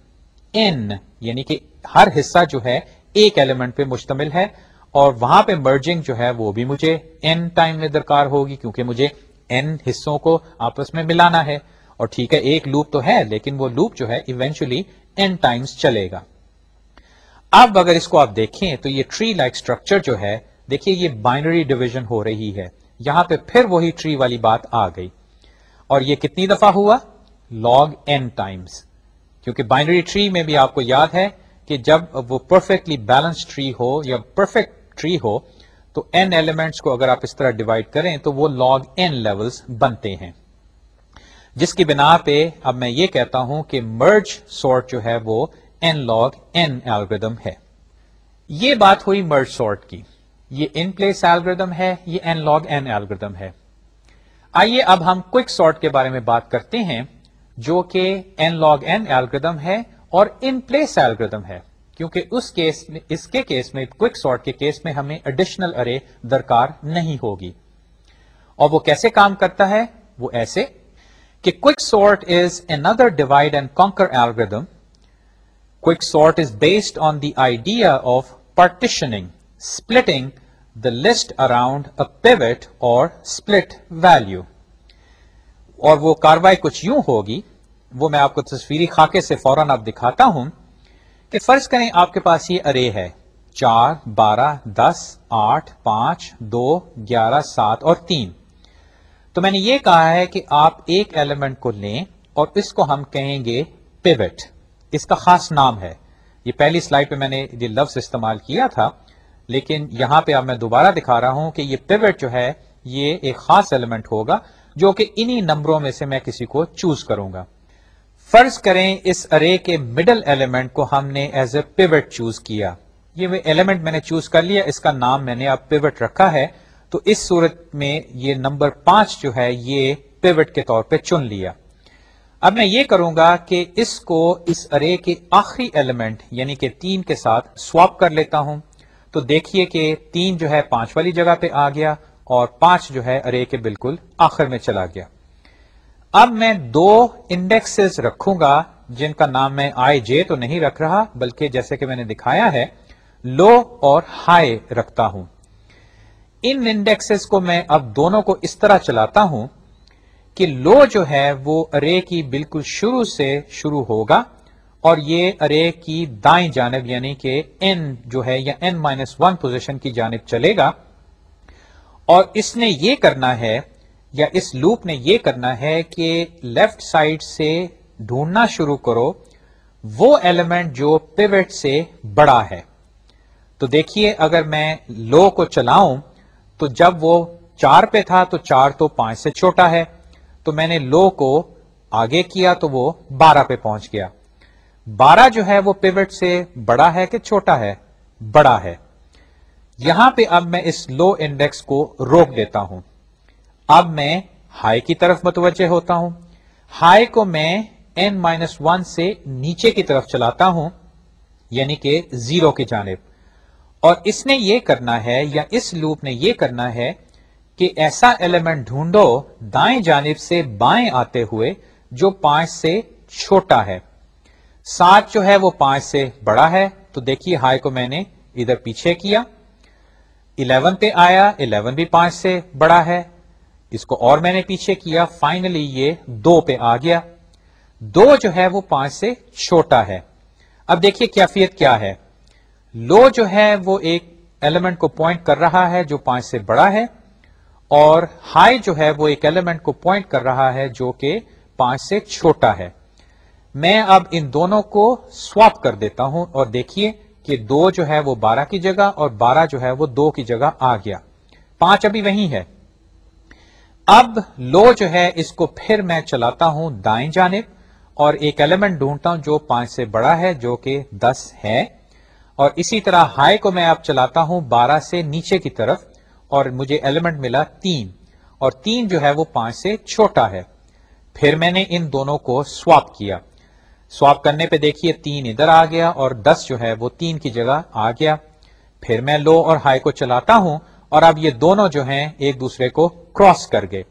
این یعنی کہ ہر حصہ جو ہے ایک ایلیمنٹ پہ مشتمل ہے اور وہاں پہ مرجنگ جو ہے وہ بھی مجھے این ٹائم میں درکار ہوگی کیونکہ مجھے این حصوں کو آپس میں ملانا ہے۔ اور ٹھیک ہے، ایک لوپ تو ہے، لیکن وہ لوپ جو ہے ایونچولی این ٹائمز چلے گا۔ اب اگر اس کو آپ دیکھیں تو یہ ٹری لائک اسٹرکچر جو ہے، دیکھیے یہ بائنری ڈویژن ہو رہی ہے۔ یہاں پہ پھر وہی ٹری والی بات آ گئی۔ اور یہ کتنی دفعہ ہوا؟ لاگ این ٹائمز کیونکہ بائنری ٹری میں بھی آپ کو یاد ہے کہ جب وہ پرفیکٹلی بیلنس ٹری ہو یا پرفیکٹ ٹری ہو تو این ایلیمنٹس کو اگر آپ اس طرح ڈیوائڈ کریں تو وہ لاگ این لیولز بنتے ہیں۔ جس کی بنا پہ اب میں یہ کہتا ہوں کہ مرج سورٹ جو ہے وہ این لاگ این ایلگردم ہے۔ یہ بات ہوئی مرج سورٹ کی۔ یہ ان پلیس ایلگردم ہے، یہ این لاگ این ایلگردم ہے۔ آئیے اب ہم کوک سارٹ کے بارے میں بات کرتے ہیں، جو کہ این لاگ این ایلگردم ہے اور ان پلیس ایلگردم ہے۔ کیونکہ اس کیس میں اس کے کیس میں کوک سارٹ کے کیس میں ہمیں اڈیشنل ارے درکار نہیں ہوگی۔ اور وہ کیسے کام کرتا ہے؟ وہ ایسے کہ quick sort is another divide and conquer algorithm quick sort is based on the idea of partitioning splitting the list around a pivot اور اسپلٹ ویلو اور وہ کاروائی کچھ یوں ہوگی، وہ میں آپ کو تصویری خاکے سے فوراً اب دکھاتا ہوں فرض کریں آپ کے پاس یہ ارے ہے۔ چار، بارہ، دس، آٹھ، پانچ، دو، گیارہ، سات اور تین۔ تو میں نے یہ کہا ہے کہ آپ ایک ایلیمنٹ کو لیں اور اس کو ہم کہیں گے پیوٹ اس کا خاص نام ہے۔ یہ پہلی سلائڈ پہ میں نے یہ لفظ استعمال کیا تھا، لیکن یہاں پہ اب میں دوبارہ دکھا رہا ہوں کہ یہ پیوٹ جو ہے، یہ ایک خاص ایلیمنٹ ہوگا جو کہ انہی نمبروں میں سے میں کسی کو چوز کروں گا۔ فرض کریں اس ارے کے مڈل ایلیمنٹ کو ہم نے ایز اے پیوٹ چوز کیا۔ یہ ایلیمنٹ میں نے چوز کر لیا، اس کا نام میں نے اب پیوٹ رکھا ہے۔ تو اس صورت میں یہ نمبر پانچ جو ہے، یہ پیوٹ کے طور پہ چن لیا۔ اب میں یہ کروں گا کہ اس کو اس ارے کے آخری ایلیمنٹ یعنی کہ تین کے ساتھ سواپ کر لیتا ہوں۔ تو دیکھیے کہ تین جو ہے پانچ والی جگہ پہ آ گیا اور پانچ جو ہے ارے کے بالکل آخر میں چلا گیا۔ اب میں دو انڈیکس رکھوں گا جن کا نام میں آئی جے تو نہیں رکھ رہا، بلکہ جیسے کہ میں نے دکھایا ہے لو اور ہائی رکھتا ہوں۔ ان انڈیکسز کو میں اب دونوں کو اس طرح چلاتا ہوں کہ لو جو ہے وہ ارے کی بالکل شروع سے شروع ہوگا اور یہ ارے کی دائیں جانب یعنی کہ این جو ہے یا این مائنس ون پوزیشن کی جانب چلے گا۔ اور اس نے یہ کرنا ہے یا اس لوپ نے یہ کرنا ہے کہ لیفٹ سائڈ سے ڈھونڈنا شروع کرو، وہ ایلیمنٹ جو پیوٹ سے بڑا ہے۔ تو دیکھیے، اگر میں لو کو چلاؤں، تو جب وہ چار پہ تھا، تو چار تو پانچ سے چھوٹا ہے۔ تو میں نے لو کو آگے کیا، تو وہ بارہ پہ پہنچ گیا۔ بارہ جو ہے، وہ پیوٹ سے بڑا ہے کہ چھوٹا ہے؟ بڑا ہے۔ یہاں پہ اب میں اس لو انڈیکس کو روک دیتا ہوں۔ اب میں ہائی کی طرف متوجہ ہوتا ہوں۔ ہائی کو میں این مائنس ون سے نیچے کی طرف چلاتا ہوں یعنی کہ زیرو کی جانب۔ اور اس نے یہ کرنا ہے یا اس لوپ نے یہ کرنا ہے کہ ایسا ایلیمنٹ ڈھونڈو دائیں جانب سے بائیں آتے ہوئے جو پانچ سے چھوٹا ہے۔ سات جو ہے وہ پانچ سے بڑا ہے، تو دیکھیے ہائی کو میں نے ادھر پیچھے کیا۔ الیون پہ آیا، الیون بھی پانچ سے بڑا ہے۔ اس کو اور میں نے پیچھے کیا۔ فائنلی یہ دو پہ آ گیا۔ دو جو ہے وہ پانچ سے چھوٹا ہے۔ اب دیکھیے کیفیت کیا ہے۔ لو جو ہے وہ ایک ایلیمنٹ کو پوائنٹ کر رہا ہے جو پانچ سے بڑا ہے، اور ہائی جو ہے وہ ایک ایلیمنٹ کو پوائنٹ کر رہا ہے جو کہ پانچ سے چھوٹا ہے۔ میں اب ان دونوں کو سواپ کر دیتا ہوں اور دیکھیے کہ دو جو ہے وہ بارہ کی جگہ اور بارہ جو ہے وہ دو کی جگہ آ گیا۔ پانچ ابھی وہی ہے۔ اب لو جو ہے اس کو پھر میں چلاتا ہوں دائیں جانب اور ایک ایلیمنٹ ڈھونڈتا ہوں جو پانچ سے بڑا ہے جو کہ دس ہے اور اسی طرح ہائی کو میں اب چلاتا ہوں بارہ سے نیچے کی طرف اور مجھے ایلیمنٹ ملا تین اور تین جو ہے وہ پانچ سے چھوٹا ہے۔ پھر میں نے ان دونوں کو سواپ کیا۔ سواپ کرنے پہ دیکھیے تین ادھر آ گیا اور دس جو ہے وہ تین کی جگہ آ گیا۔ پھر میں لو اور ہائی کو چلاتا ہوں اور اب یہ دونوں جو ہیں ایک دوسرے کو کراس کر گئے۔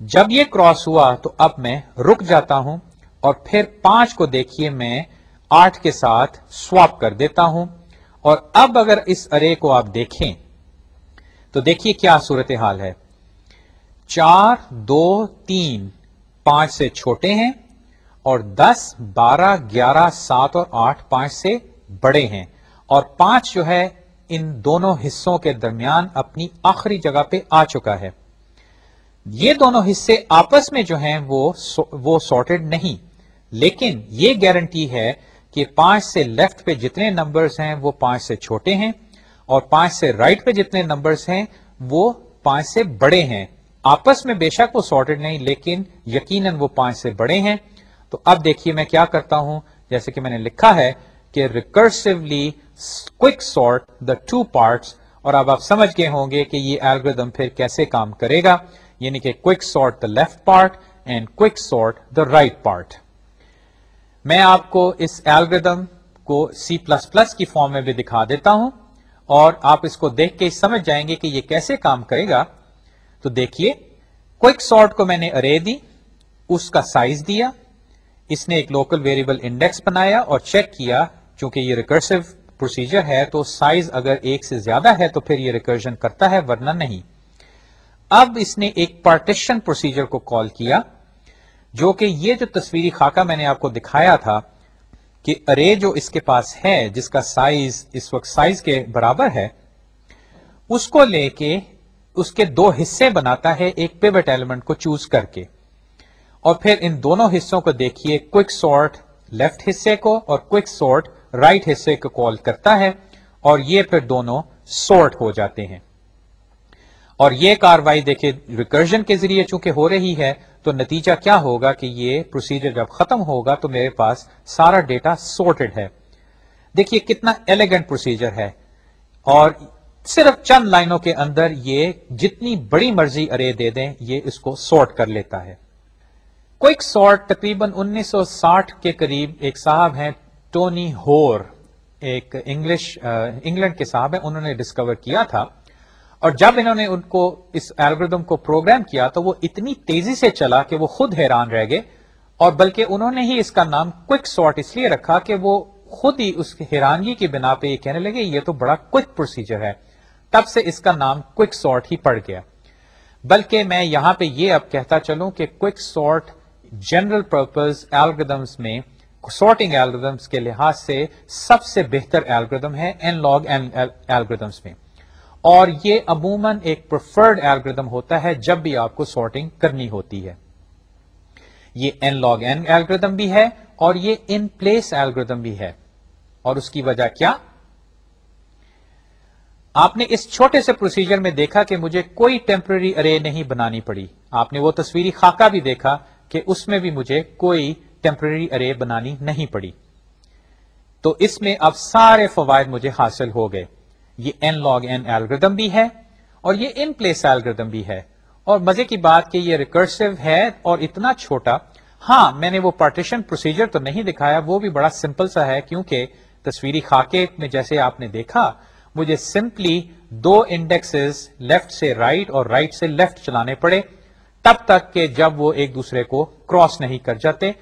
جب یہ کراس ہوا تو اب میں رک جاتا ہوں اور پھر پانچ کو دیکھیے میں آٹھ کے ساتھ سواپ کر دیتا ہوں۔ اور اب اگر اس ارے کو آپ دیکھیں تو دیکھیے کیا صورت حال ہے۔ چار، دو، تین، پانچ سے چھوٹے ہیں اور دس، بارہ، گیارہ، سات اور آٹھ پانچ سے بڑے ہیں۔ اور پانچ جو ہے ان دونوں حصوں کے درمیان اپنی آخری جگہ پہ آ چکا ہے۔ یہ دونوں حصے آپس میں جو ہیں وہ سارٹیڈ نہیں، لیکن یہ گارنٹی ہے کہ پانچ سے لیفٹ پہ جتنے نمبرز ہیں وہ پانچ سے چھوٹے ہیں اور پانچ سے رائٹ پہ جتنے نمبرز ہیں وہ پانچ سے بڑے ہیں۔ آپس میں بے شک وہ سارٹیڈ نہیں، لیکن یقیناً وہ پانچ سے بڑے ہیں۔ تو اب دیکھیے میں کیا کرتا ہوں۔ جیسے کہ میں نے لکھا ہے کہ recursively quick sort the two parts اور اب آپ سمجھ گئے ہوں گے کہ یہ ایلگردم پھر کیسے کام کرے گا یعنی کہ quick sort the left part and quick sort the right part میں آپ کو اس ایلگردم کو سی پلس پلس کی فارم میں بھی دکھا دیتا ہوں اور آپ اس کو دیکھ کے سمجھ جائیں گے کہ یہ کیسے کام کرے گا۔ تو دیکھیے کوئک سارٹ کو میں نے ارے دی، اس کا سائز دیا، اس نے ایک لوکل ویریبل انڈیکس بنایا اور چیک کیا چونکہ یہ ریکرسو پروسیجر ہے تو سائز اگر ایک سے زیادہ ہے تو پھر یہ ریکرجن کرتا ہے ورنہ نہیں۔ اب اس نے ایک پارٹیشن پروسیجر کو کال کیا، جو کہ یہ جو تصویری خاکہ میں نے آپ کو دکھایا تھا کہ ارے جو اس کے پاس ہے، جس کا سائز اس وقت سائز کے برابر ہے، اس کو لے کے اس کے دو حصے بناتا ہے، ایک پیوٹ ایلیمنٹ کو چوز کر کے۔ اور پھر ان دونوں حصوں کو دیکھیے کوک سارٹ لیفٹ حصے کو اور کوک سارٹ رائٹ حصے کو کال کرتا ہے اور یہ پھر دونوں سارٹ ہو جاتے ہیں۔ اور یہ کاروائی دیکھیں ریکرجن کے ذریعے چونکہ ہو رہی ہے، تو نتیجہ کیا ہوگا کہ یہ پروسیجر جب ختم ہوگا تو میرے پاس سارا ڈیٹا سورٹڈ ہے۔ دیکھیے کتنا ایلیگنٹ پروسیجر ہے۔ اور صرف چند لائنوں کے اندر یہ جتنی بڑی مرضی ارے دے دیں، یہ اس کو سارٹ کر لیتا ہے۔ کوئک سارٹ تقریباً انیس سو ساٹھ کے قریب ایک صاحب ہیں۔ ٹونی ہور، ایک انگلش انگلینڈ کے صاحب ہیں، انہوں نے ڈسکور کیا تھا۔ اور جب انہوں نے ان کو اس الگریدم کو پروگرام کیا تو وہ اتنی تیزی سے چلا کہ وہ خود حیران رہ گئے۔ اور بلکہ انہوں نے ہی اس کا نام کوک سارٹ اس لیے رکھا کہ وہ خود ہی اس حیرانگی کی بنا پہ یہ کہنے لگے، یہ تو بڑا کوک پروسیجر ہے۔ تب سے اس کا نام کوک سارٹ ہی پڑ گیا۔ بلکہ میں یہاں پہ یہ اب کہتا چلوں کہ quick sort general purpose algorithms میں سارٹنگ ایلگردمس کے لحاظ سے سب سے بہتر ایلگردم ہے این لاگ ایلگردمس میں۔ اور یہ عموماً ایک پرفرڈ ایلگردم ہوتا ہے جب بھی آپ کو سارٹنگ کرنی ہوتی ہے۔ یہ این لاگ این ایلگردم بھی ہے اور یہ ان پلیس ایلگردم بھی ہے۔ اور اس کی وجہ کیا؟ آپ نے اس چھوٹے سے پروسیجر میں دیکھا کہ مجھے کوئی ٹیمپرری ارے نہیں بنانی پڑی۔ آپ نے وہ تصویری خاکہ بھی دیکھا کہ اس میں بھی مجھے کوئی ٹیمپرری ارے بنانی نہیں پڑی۔ تو اس میں اب سارے فوائد مجھے حاصل ہو گئے۔ یہ این لاگ این ایلگردم بھی ہے اور یہ ان پلیس ایلگردم بھی ہے۔ اور مزے کی بات کہ یہ ریکرسو ہے اور اتنا چھوٹا۔ ہاں میں نے وہ پارٹیشن پروسیجر تو نہیں دکھایا، وہ بھی بڑا سمپل سا ہے کیونکہ تصویری خاکے میں جیسے آپ نے دیکھا، مجھے سمپلی دو انڈیکسز لیفٹ سے رائٹ اور رائٹ سے لیفٹ چلانے پڑے۔ تب تک کہ جب وہ ایک دوسرے کو کراس نہیں کر جاتے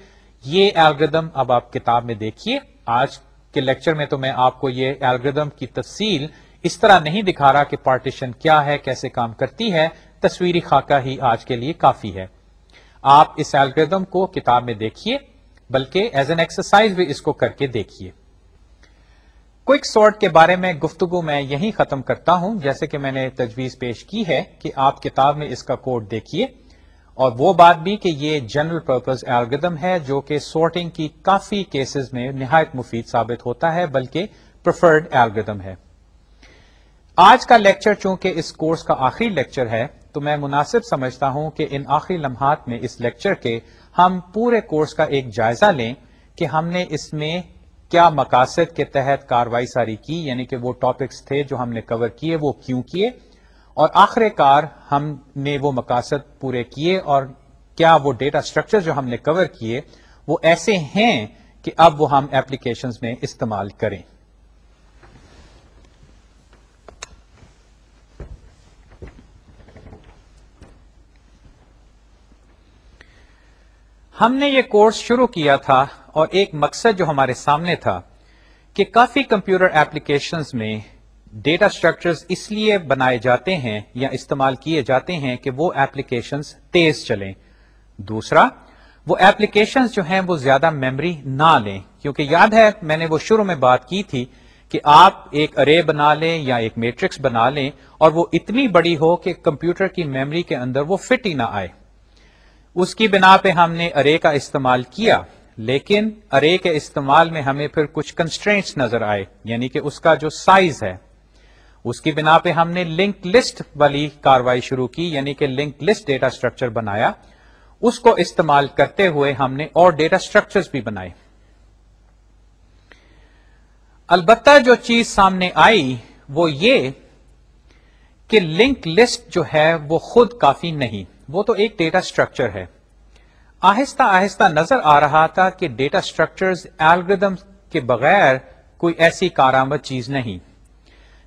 یہ الگریدم اب آپ کتاب میں دیکھیے۔ آج کے لیکچر میں تو میں آپ کو یہ الگریدم کی تفصیل اس طرح نہیں دکھا رہا کہ پارٹیشن کیا ہے، کیسے کام کرتی ہے۔ تصویری خاکہ ہی آج کے لیے کافی ہے۔ آپ اس الگریدم کو کتاب میں دیکھیے، بلکہ ایز این ایکسرسائز بھی اس کو کر کے دیکھیے۔ کوئک سارٹ کے بارے میں گفتگو میں یہی ختم کرتا ہوں۔ جیسے کہ میں نے تجویز پیش کی ہے کہ آپ کتاب میں اس کا کوڈ دیکھیے۔ اور وہ بات بھی کہ یہ جنرل پرپز ایلگردم ہے جو کہ سارٹنگ کی کافی کیسز میں نہایت مفید ثابت ہوتا ہے، بلکہ پرفرڈ ایلگردم ہے۔ آج کا لیکچر چونکہ اس کورس کا آخری لیکچر ہے، تو میں مناسب سمجھتا ہوں کہ ان آخری لمحات میں اس لیکچر کے ہم پورے کورس کا ایک جائزہ لیں کہ ہم نے اس میں کیا مقاصد کے تحت کاروائی ساری کی یعنی کہ وہ ٹاپکس تھے جو ہم نے کور کیے، وہ کیوں کیے۔ اور آخر کار ہم نے وہ مقاصد پورے کیے اور کیا وہ ڈیٹا اسٹرکچر جو ہم نے کور کیے وہ ایسے ہیں کہ اب وہ ہم ایپلیکیشنز میں استعمال کریں۔ ہم نے یہ کورس شروع کیا تھا اور ایک مقصد جو ہمارے سامنے تھا کہ کافی کمپیوٹر ایپلیکیشنز میں ڈیٹا اسٹرکچرز اس لیے بنائے جاتے ہیں یا استعمال کیے جاتے ہیں کہ وہ ایپلیکیشنز تیز چلیں۔ دوسرا، وہ ایپلیکیشنز جو ہیں وہ زیادہ میموری نہ لیں۔ کیونکہ یاد ہے، میں نے وہ شروع میں بات کی تھی کہ آپ ایک ارے بنا لیں یا ایک میٹرکس بنا لیں اور وہ اتنی بڑی ہو کہ کمپیوٹر کی میموری کے اندر وہ فٹ ہی نہ آئے۔ اس کی بنا پہ ہم نے ارے کا استعمال کیا، لیکن ارے کے استعمال میں ہمیں پھر کچھ کنسٹرینٹس نظر آئے یعنی کہ اس کا جو سائز ہے۔ اس کی بنا پہ ہم نے لنک لسٹ والی کاروائی شروع کی یعنی کہ لنک لسٹ ڈیٹا اسٹرکچر بنایا۔ اس کو استعمال کرتے ہوئے ہم نے اور ڈیٹا اسٹرکچر بھی بنائے۔ البتہ جو چیز سامنے آئی وہ یہ کہ لنک لسٹ جو ہے وہ خود کافی نہیں، وہ تو ایک ڈیٹا اسٹرکچر ہے۔ آہستہ آہستہ نظر آ رہا تھا کہ ڈیٹا اسٹرکچر ایلگردم کے بغیر کوئی ایسی کارآمد چیز نہیں۔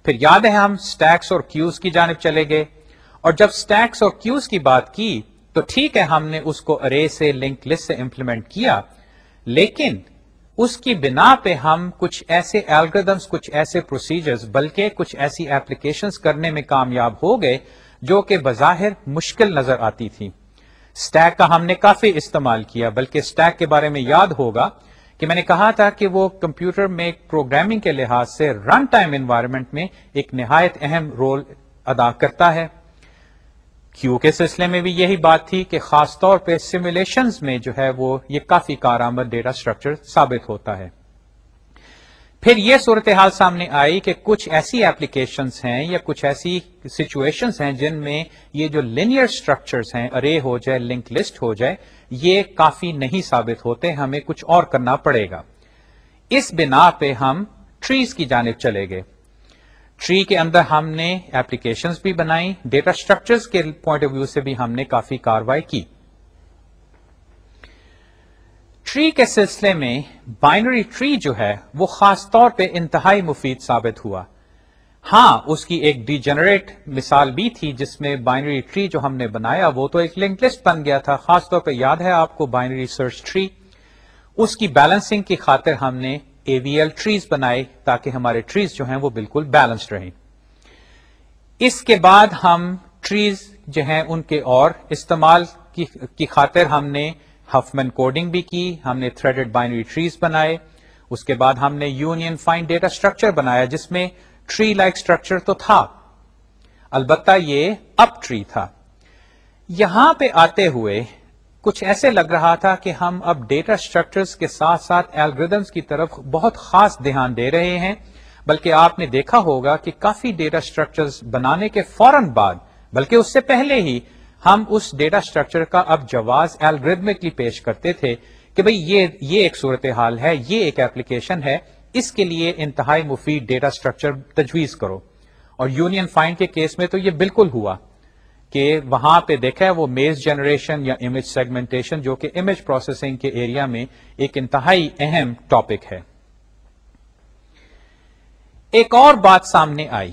پھر یاد ہے ہم سٹیکس اور کیوز کی جانب چلے گئے۔ اور جب سٹیکس اور کیوز کی بات کی، تو ٹھیک ہے ہم نے اس کو ارے سے لنک لسٹ سے امپلیمنٹ کیا، لیکن اس کی بنا پہ ہم کچھ ایسے الگریدمس کچھ ایسے پروسیجرز بلکہ کچھ ایسی ایپلیکیشنز کرنے میں کامیاب ہو گئے، جو کہ بظاہر مشکل نظر آتی تھی۔ اسٹیک کا ہم نے کافی استعمال کیا، بلکہ اسٹیک کے بارے میں یاد ہوگا۔ کہ میں نے کہا تھا کہ وہ کمپیوٹر میں پروگرامنگ کے لحاظ سے رن ٹائم انوائرمنٹ میں ایک نہایت اہم رول ادا کرتا ہے۔ کیو کے سلسلے میں بھی یہی بات تھی کہ خاص طور پہ سیمولیشنز میں جو ہے وہ یہ کافی کارآمد ڈیٹا اسٹرکچر ثابت ہوتا ہے۔ پھر یہ صورتحال سامنے آئی کہ کچھ ایسی ایپلیکیشنز ہیں یا کچھ ایسی سچویشنز ہیں جن میں یہ جو لینئر اسٹرکچرز ہیں ارے ہو جائے لنک لسٹ ہو جائے یہ کافی نہیں ثابت ہوتے، ہمیں کچھ اور کرنا پڑے گا۔ اس بنا پہ ہم ٹریز کی جانب چلے گئے۔ ٹری کے اندر ہم نے ایپلیکیشنز بھی بنائی ڈیٹا اسٹرکچرز کے پوائنٹ آف ویو سے بھی ہم نے کافی کاروائی کی۔ ٹری کے سلسلے میں بائنری ٹری جو ہے، وہ خاص طور پہ انتہائی مفید ثابت ہوا۔ ہاں اس کی ایک ڈی جنریٹ مثال بھی تھی جس میں بائنری ٹری جو ہم نے بنایا، وہ تو ایک لنک لسٹ بن گیا تھا۔ خاص طور پہ یاد ہے آپ کو بائنری سرچ ٹری اس کی بیلنسنگ کی خاطر ہم نے اے وی ایل ٹریز بنائے تاکہ ہمارے ٹریز جو ہیں وہ بالکل بیلنسڈ رہیں۔ اس کے بعد ہم ٹریز جو ہیں، ان کے اور استعمال کی خاطر ہم نے ہفمن کوڈنگ بھی کی، ہم نے تھریڈڈ بائنری ٹریز بنائے۔ اس کے بعد ہم نے یونین فائن ڈیٹا اسٹرکچر بنایا، جس میں ٹری لائک اسٹرکچر تو تھا۔ البتہ یہ اپ ٹری تھا۔ یہاں پہ آتے ہوئے کچھ ایسے لگ رہا تھا کہ ہم اب ڈیٹا اسٹرکچرز کے ساتھ ساتھ ایلگردمس کی طرف بہت خاص دھیان دے رہے ہیں۔ بلکہ آپ نے دیکھا ہوگا کہ کافی ڈیٹا اسٹرکچرز بنانے کے فوراً بعد، بلکہ اس سے پہلے ہی ہم اس ڈیٹا اسٹرکچر کا اب جواز ایلگردمکلی پیش کرتے تھے کہ بھئی یہ یہ ایک صورتحال ہے، یہ ایک ایپلیکیشن ہے۔ اس کے لیے انتہائی مفید ڈیٹا اسٹرکچر تجویز کرو۔ اور یونین فائنڈ کے کیس میں تو یہ بالکل ہوا کہ وہاں پہ دیکھا ہے وہ میز جنریشن یا امیج سیگمنٹیشن جو کہ امیج پروسیسنگ کے ایریا میں ایک انتہائی اہم ٹاپک ہے۔ ایک اور بات سامنے آئی۔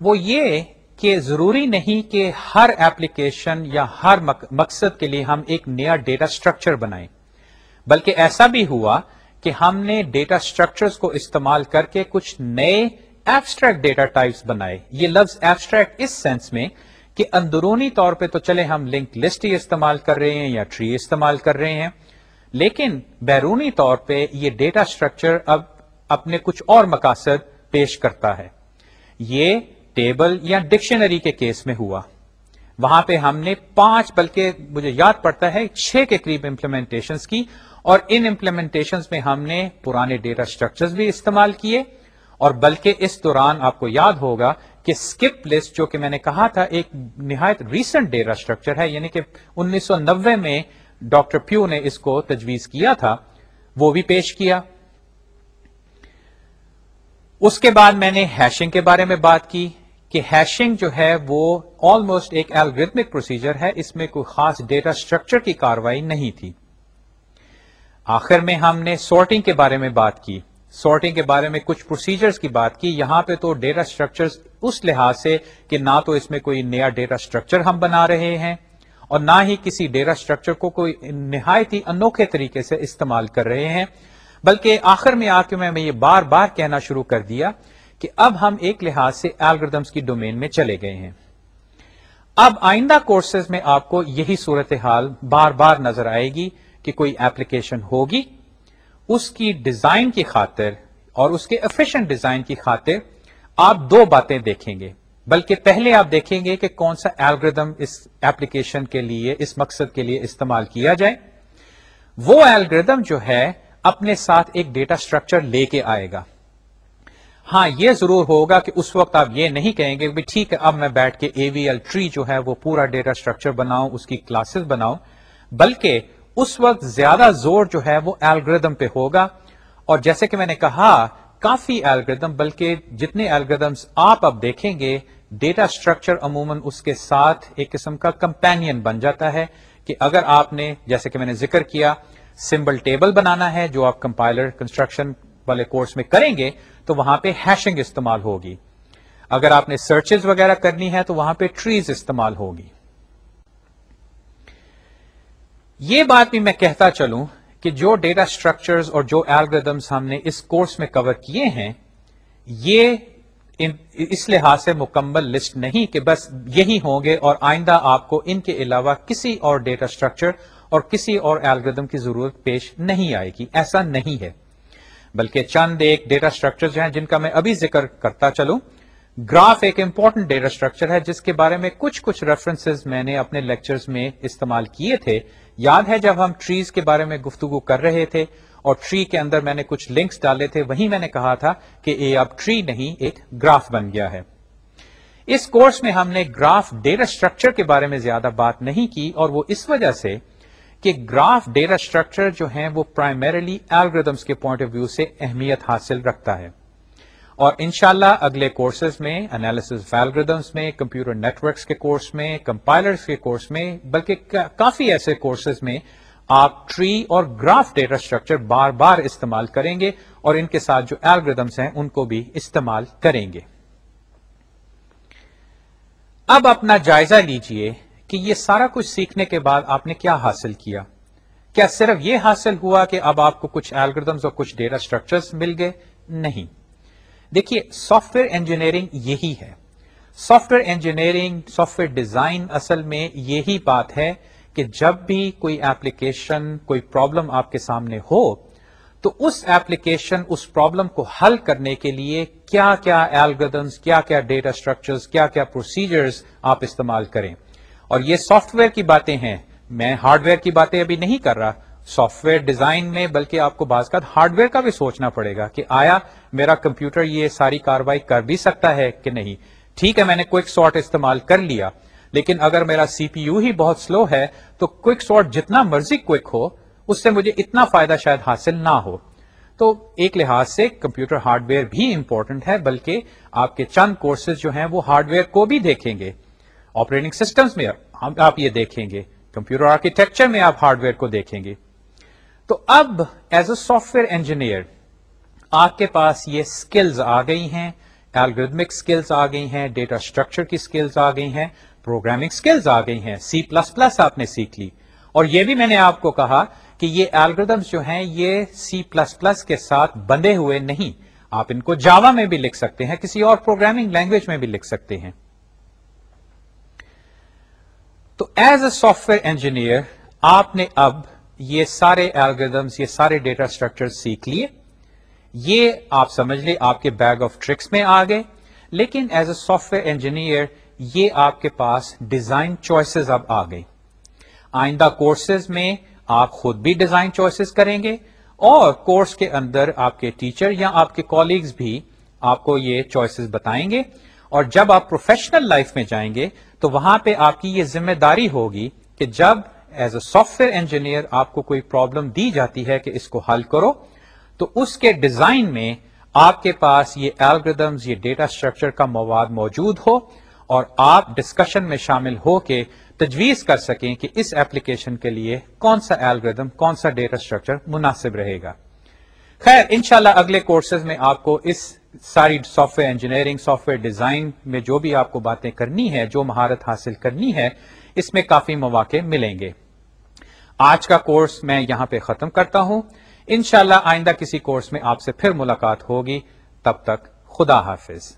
وہ یہ کہ ضروری نہیں کہ ہر ایپلیکیشن یا ہر مقصد کے لیے ہم ایک نیا ڈیٹا اسٹرکچر بنائیں۔ بلکہ ایسا بھی ہوا کہ ہم نے ڈیٹا اسٹرکچرز کو استعمال کر کے کچھ نئے ایبسٹریکٹ ڈیٹا ٹائپس بنائے۔ یہ لفظ ایبسٹریکٹ اس سینس میں کہ اندرونی طور پہ تو چلے ہم لنک لسٹ ہی استعمال کر رہے ہیں یا ٹری استعمال کر رہے ہیں، لیکن بیرونی طور پہ یہ ڈیٹا اسٹرکچر اب اپنے کچھ اور مقاصد پیش کرتا ہے۔ یہ ٹیبل یا ڈکشنری کے کیس میں ہوا۔ وہاں پہ ہم نے پانچ بلکہ مجھے یاد پڑتا ہے، چھ کے قریب امپلیمنٹیشن کی۔ اور ان امپلیمنٹیشن میں ہم نے پرانے ڈیٹا اسٹرکچر بھی استعمال کیے اور بلکہ اس دوران آپ کو یاد ہوگا کہ اسکپ لسٹ جو کہ میں نے کہا تھا ایک نہایت ریسنٹ ڈیٹا اسٹرکچر ہے یعنی کہ انیس سو نوے میں ڈاکٹر پیو نے اس کو تجویز کیا تھا، وہ بھی پیش کیا۔ اس کے بعد میں نے ہیشنگ کے بارے میں بات کی کہ ہیشنگ جو ہے وہ آلموسٹ ایک الگریتمک پروسیجر ہے، اس میں کوئی خاص ڈیٹا اسٹرکچر کی کاروائی نہیں تھی۔ آخر میں ہم نے سارٹنگ کے بارے میں بات کی۔ سارٹنگ کے بارے میں کچھ پروسیجرز کی بات کی۔ یہاں پہ تو ڈیٹا اسٹرکچر اس لحاظ سے کہ نہ تو اس میں کوئی نیا ڈیٹا اسٹرکچر ہم بنا رہے ہیں اور نہ ہی کسی ڈیٹا اسٹرکچر کو کوئی نہایت ہی انوکھے طریقے سے استعمال کر رہے ہیں۔ بلکہ آخر میں آ کے میں یہ بار بار کہنا شروع کر دیا کہ اب ہم ایک لحاظ سے ایلگردمس کی ڈومین میں چلے گئے ہیں۔ اب آئندہ کورسز میں آپ کو یہی صورتحال بار بار نظر آئے گی۔ کہ کوئی ایپلیکیشن ہوگی، اس کی ڈیزائن کی خاطر اور اس کے افیشنٹ ڈیزائن کی خاطر آپ دو باتیں دیکھیں گے۔ بلکہ پہلے آپ دیکھیں گے کہ کون سا ایلگردم اس ایپلیکیشن کے لیے، اس مقصد کے لیے استعمال کیا جائے۔ وہ ایلگردم جو ہے، اپنے ساتھ ایک ڈیٹا اسٹرکچر لے کے آئے گا۔ ہاں یہ ضرور ہوگا کہ اس وقت آپ یہ نہیں کہیں گے ٹھیک ہے، اب میں بیٹھ کے اے وی ایل ٹری جو ہے، وہ پورا ڈیٹا اسٹرکچر بناؤں، اس کی کلاسز بناؤں۔ بلکہ اس وقت زیادہ زور جو ہے وہ ایلگردم پہ ہوگا۔ اور جیسے کہ میں نے کہا، کافی ایلگردم بلکہ جتنے ایلگردمس آپ اب دیکھیں گے ڈیٹا اسٹرکچر عموماً اس کے ساتھ ایک قسم کا کمپینین بن جاتا ہے کہ اگر آپ نے، جیسے کہ میں نے ذکر کیا سمبل ٹیبل بنانا ہے جو آپ کمپائلر کنسٹرکشن والے کورس میں کریں گے، تو وہاں پہ ہیشنگ استعمال ہوگی۔ اگر آپ نے سرچز وغیرہ کرنی ہے، تو وہاں پہ ٹریز استعمال ہوگی۔ یہ بات بھی میں کہتا چلوں کہ جو ڈیٹا اسٹرکچرز اور جو ایلگردمس ہم نے اس کورس میں کور کیے ہیں، یہ اس لحاظ سے مکمل لسٹ نہیں کہ بس یہی ہوں گے اور آئندہ آپ کو ان کے علاوہ کسی اور ڈیٹا اسٹرکچر اور کسی اور ایلگردم کی ضرورت پیش نہیں آئے گی۔ ایسا نہیں ہے۔ بلکہ چند ایک ڈیٹا اسٹرکچر ہیں جن کا میں ابھی ذکر کرتا چلوں۔ گراف ایک امپورٹنٹ ڈیٹا اسٹرکچر ہے جس کے بارے میں کچھ کچھ ریفرنسز میں نے اپنے لیکچرز میں استعمال کیے تھے۔ یاد ہے جب ہم ٹریز کے بارے میں گفتگو کر رہے تھے اور ٹری کے اندر میں نے کچھ لنکس ڈالے تھے وہی میں نے کہا تھا کہ یہ اب ٹری نہیں، ایک گراف بن گیا ہے۔ اس کورس میں ہم نے گراف ڈیٹا اسٹرکچر کے بارے میں زیادہ بات نہیں کی اور وہ اس وجہ سے کہ گراف ڈیٹا اسٹرکچر جو ہیں وہ پرائمریلی ایلگردمس کے پوائنٹ آف ویو سے اہمیت حاصل رکھتا ہے۔ اور انشاءاللہ اگلے کورسز میں انالیس ایلگردمس میں کمپیوٹر نیٹورکس کے کورس میں کمپائلرز کے کورس میں، بلکہ کافی ایسے کورسز میں آپ ٹری اور گراف ڈیٹا اسٹرکچر بار بار استعمال کریں گے اور ان کے ساتھ جو ایلگردمس ہیں ان کو بھی استعمال کریں گے۔ اب اپنا جائزہ لیجیے کہ یہ سارا کچھ سیکھنے کے بعد آپ نے کیا حاصل کیا۔ کیا صرف یہ حاصل ہوا کہ اب آپ کو کچھ الگریدمس اور کچھ ڈیٹا اسٹرکچر مل گئے؟ نہیں۔ دیکھیے سافٹ ویئر انجینئرنگ یہی ہے۔ Software engineering software design اصل میں یہی بات ہے کہ جب بھی کوئی ایپلیکیشن کوئی پرابلم آپ کے سامنے ہو، تو اس ایپلیکیشن اس پرابلم کو حل کرنے کے لیے کیا کیا ایلگردمس کیا کیا ڈیٹا اسٹرکچرز کیا کیا پروسیجرز آپ استعمال کریں۔ اور یہ سافٹ ویئر کی باتیں ہیں۔ میں ہارڈ ویئر کی باتیں ابھی نہیں کر رہا۔ سافٹ ویئر ڈیزائن میں، بلکہ آپ کو بعض کا ہارڈ ویئر کا بھی سوچنا پڑے گا کہ آیا میرا کمپیوٹر یہ ساری کاروائی کر بھی سکتا ہے کہ نہیں۔ ٹھیک ہے، میں نے کوئک سارٹ استعمال کر لیا، لیکن اگر میرا سی پی یو ہی بہت سلو ہے تو کوئک سارٹ جتنا مرضی کوئک ہو، اس سے مجھے اتنا فائدہ شاید حاصل نہ ہو۔ تو ایک لحاظ سے کمپیوٹر ہارڈ ویئر بھی امپورٹنٹ ہے، بلکہ آپ کے چند کورسز جو ہیں وہ ہارڈ ویئر کو بھی دیکھیں گے۔ آپریٹنگ سسٹمز میں آپ یہ دیکھیں گے کمپیوٹر آرکیٹیکچر میں آپ ہارڈ ویئر کو دیکھیں گے۔ تو اب as a software engineer آپ کے پاس یہ اسکلز آ گئی ہیں الگریدمک اسکلز آ گئی ہیں ڈیٹا اسٹرکچر کی اسکلز آ گئی ہیں پروگرامنگ اسکلز آ گئی ہیں سی پلس پلس آپ نے سیکھ لی۔ اور یہ بھی میں نے آپ کو کہا کہ یہ الگریدمس جو ہیں، یہ سی پلس پلس کے ساتھ بندے ہوئے نہیں۔ آپ ان کو جاوا میں بھی لکھ سکتے ہیں، کسی اور پروگرامنگ لینگویج میں بھی لکھ سکتے ہیں۔ تو as a software engineer آپ نے اب یہ سارے ایلگردمس یہ سارے ڈیٹا اسٹرکچر سیکھ لیے۔ یہ آپ سمجھ لیں، آپ کے بیگ آف ٹرکس میں آ گئے۔ لیکن as a software engineer یہ آپ کے پاس ڈیزائن چوائسیز اب آ گئی آئندہ کورسز میں آپ خود بھی ڈیزائن چوائسیز کریں گے۔ اور کورس کے اندر آپ کے ٹیچر یا آپ کے کالیگز بھی آپ کو یہ چوائسیز بتائیں گے۔ اور جب آپ پروفیشنل لائف میں جائیں گے، تو وہاں پہ آپ کی یہ ذمہ داری ہوگی کہ جب as a software engineer آپ کو کوئی پرابلم دی جاتی ہے کہ اس کو حل کرو، تو اس کے ڈیزائن میں آپ کے پاس یہ ایلگردمز یہ ڈیٹا اسٹرکچر کا مواد موجود ہو اور آپ ڈسکشن میں شامل ہو کے تجویز کر سکیں کہ اس ایپلیکیشن کے لیے کون سا ایلگردم کون سا ڈیٹا اسٹرکچر مناسب رہے گا۔ خیر، انشاءاللہ اگلے کورسز میں آپ کو اس ساری software engineering software design میں جو بھی آپ کو باتیں کرنی ہے جو مہارت حاصل کرنی ہے اس میں کافی مواقع ملیں گے۔ آج کا کورس میں یہاں پہ ختم کرتا ہوں۔ انشاءاللہ آئندہ کسی کورس میں آپ سے پھر ملاقات ہوگی۔ تب تک خدا حافظ۔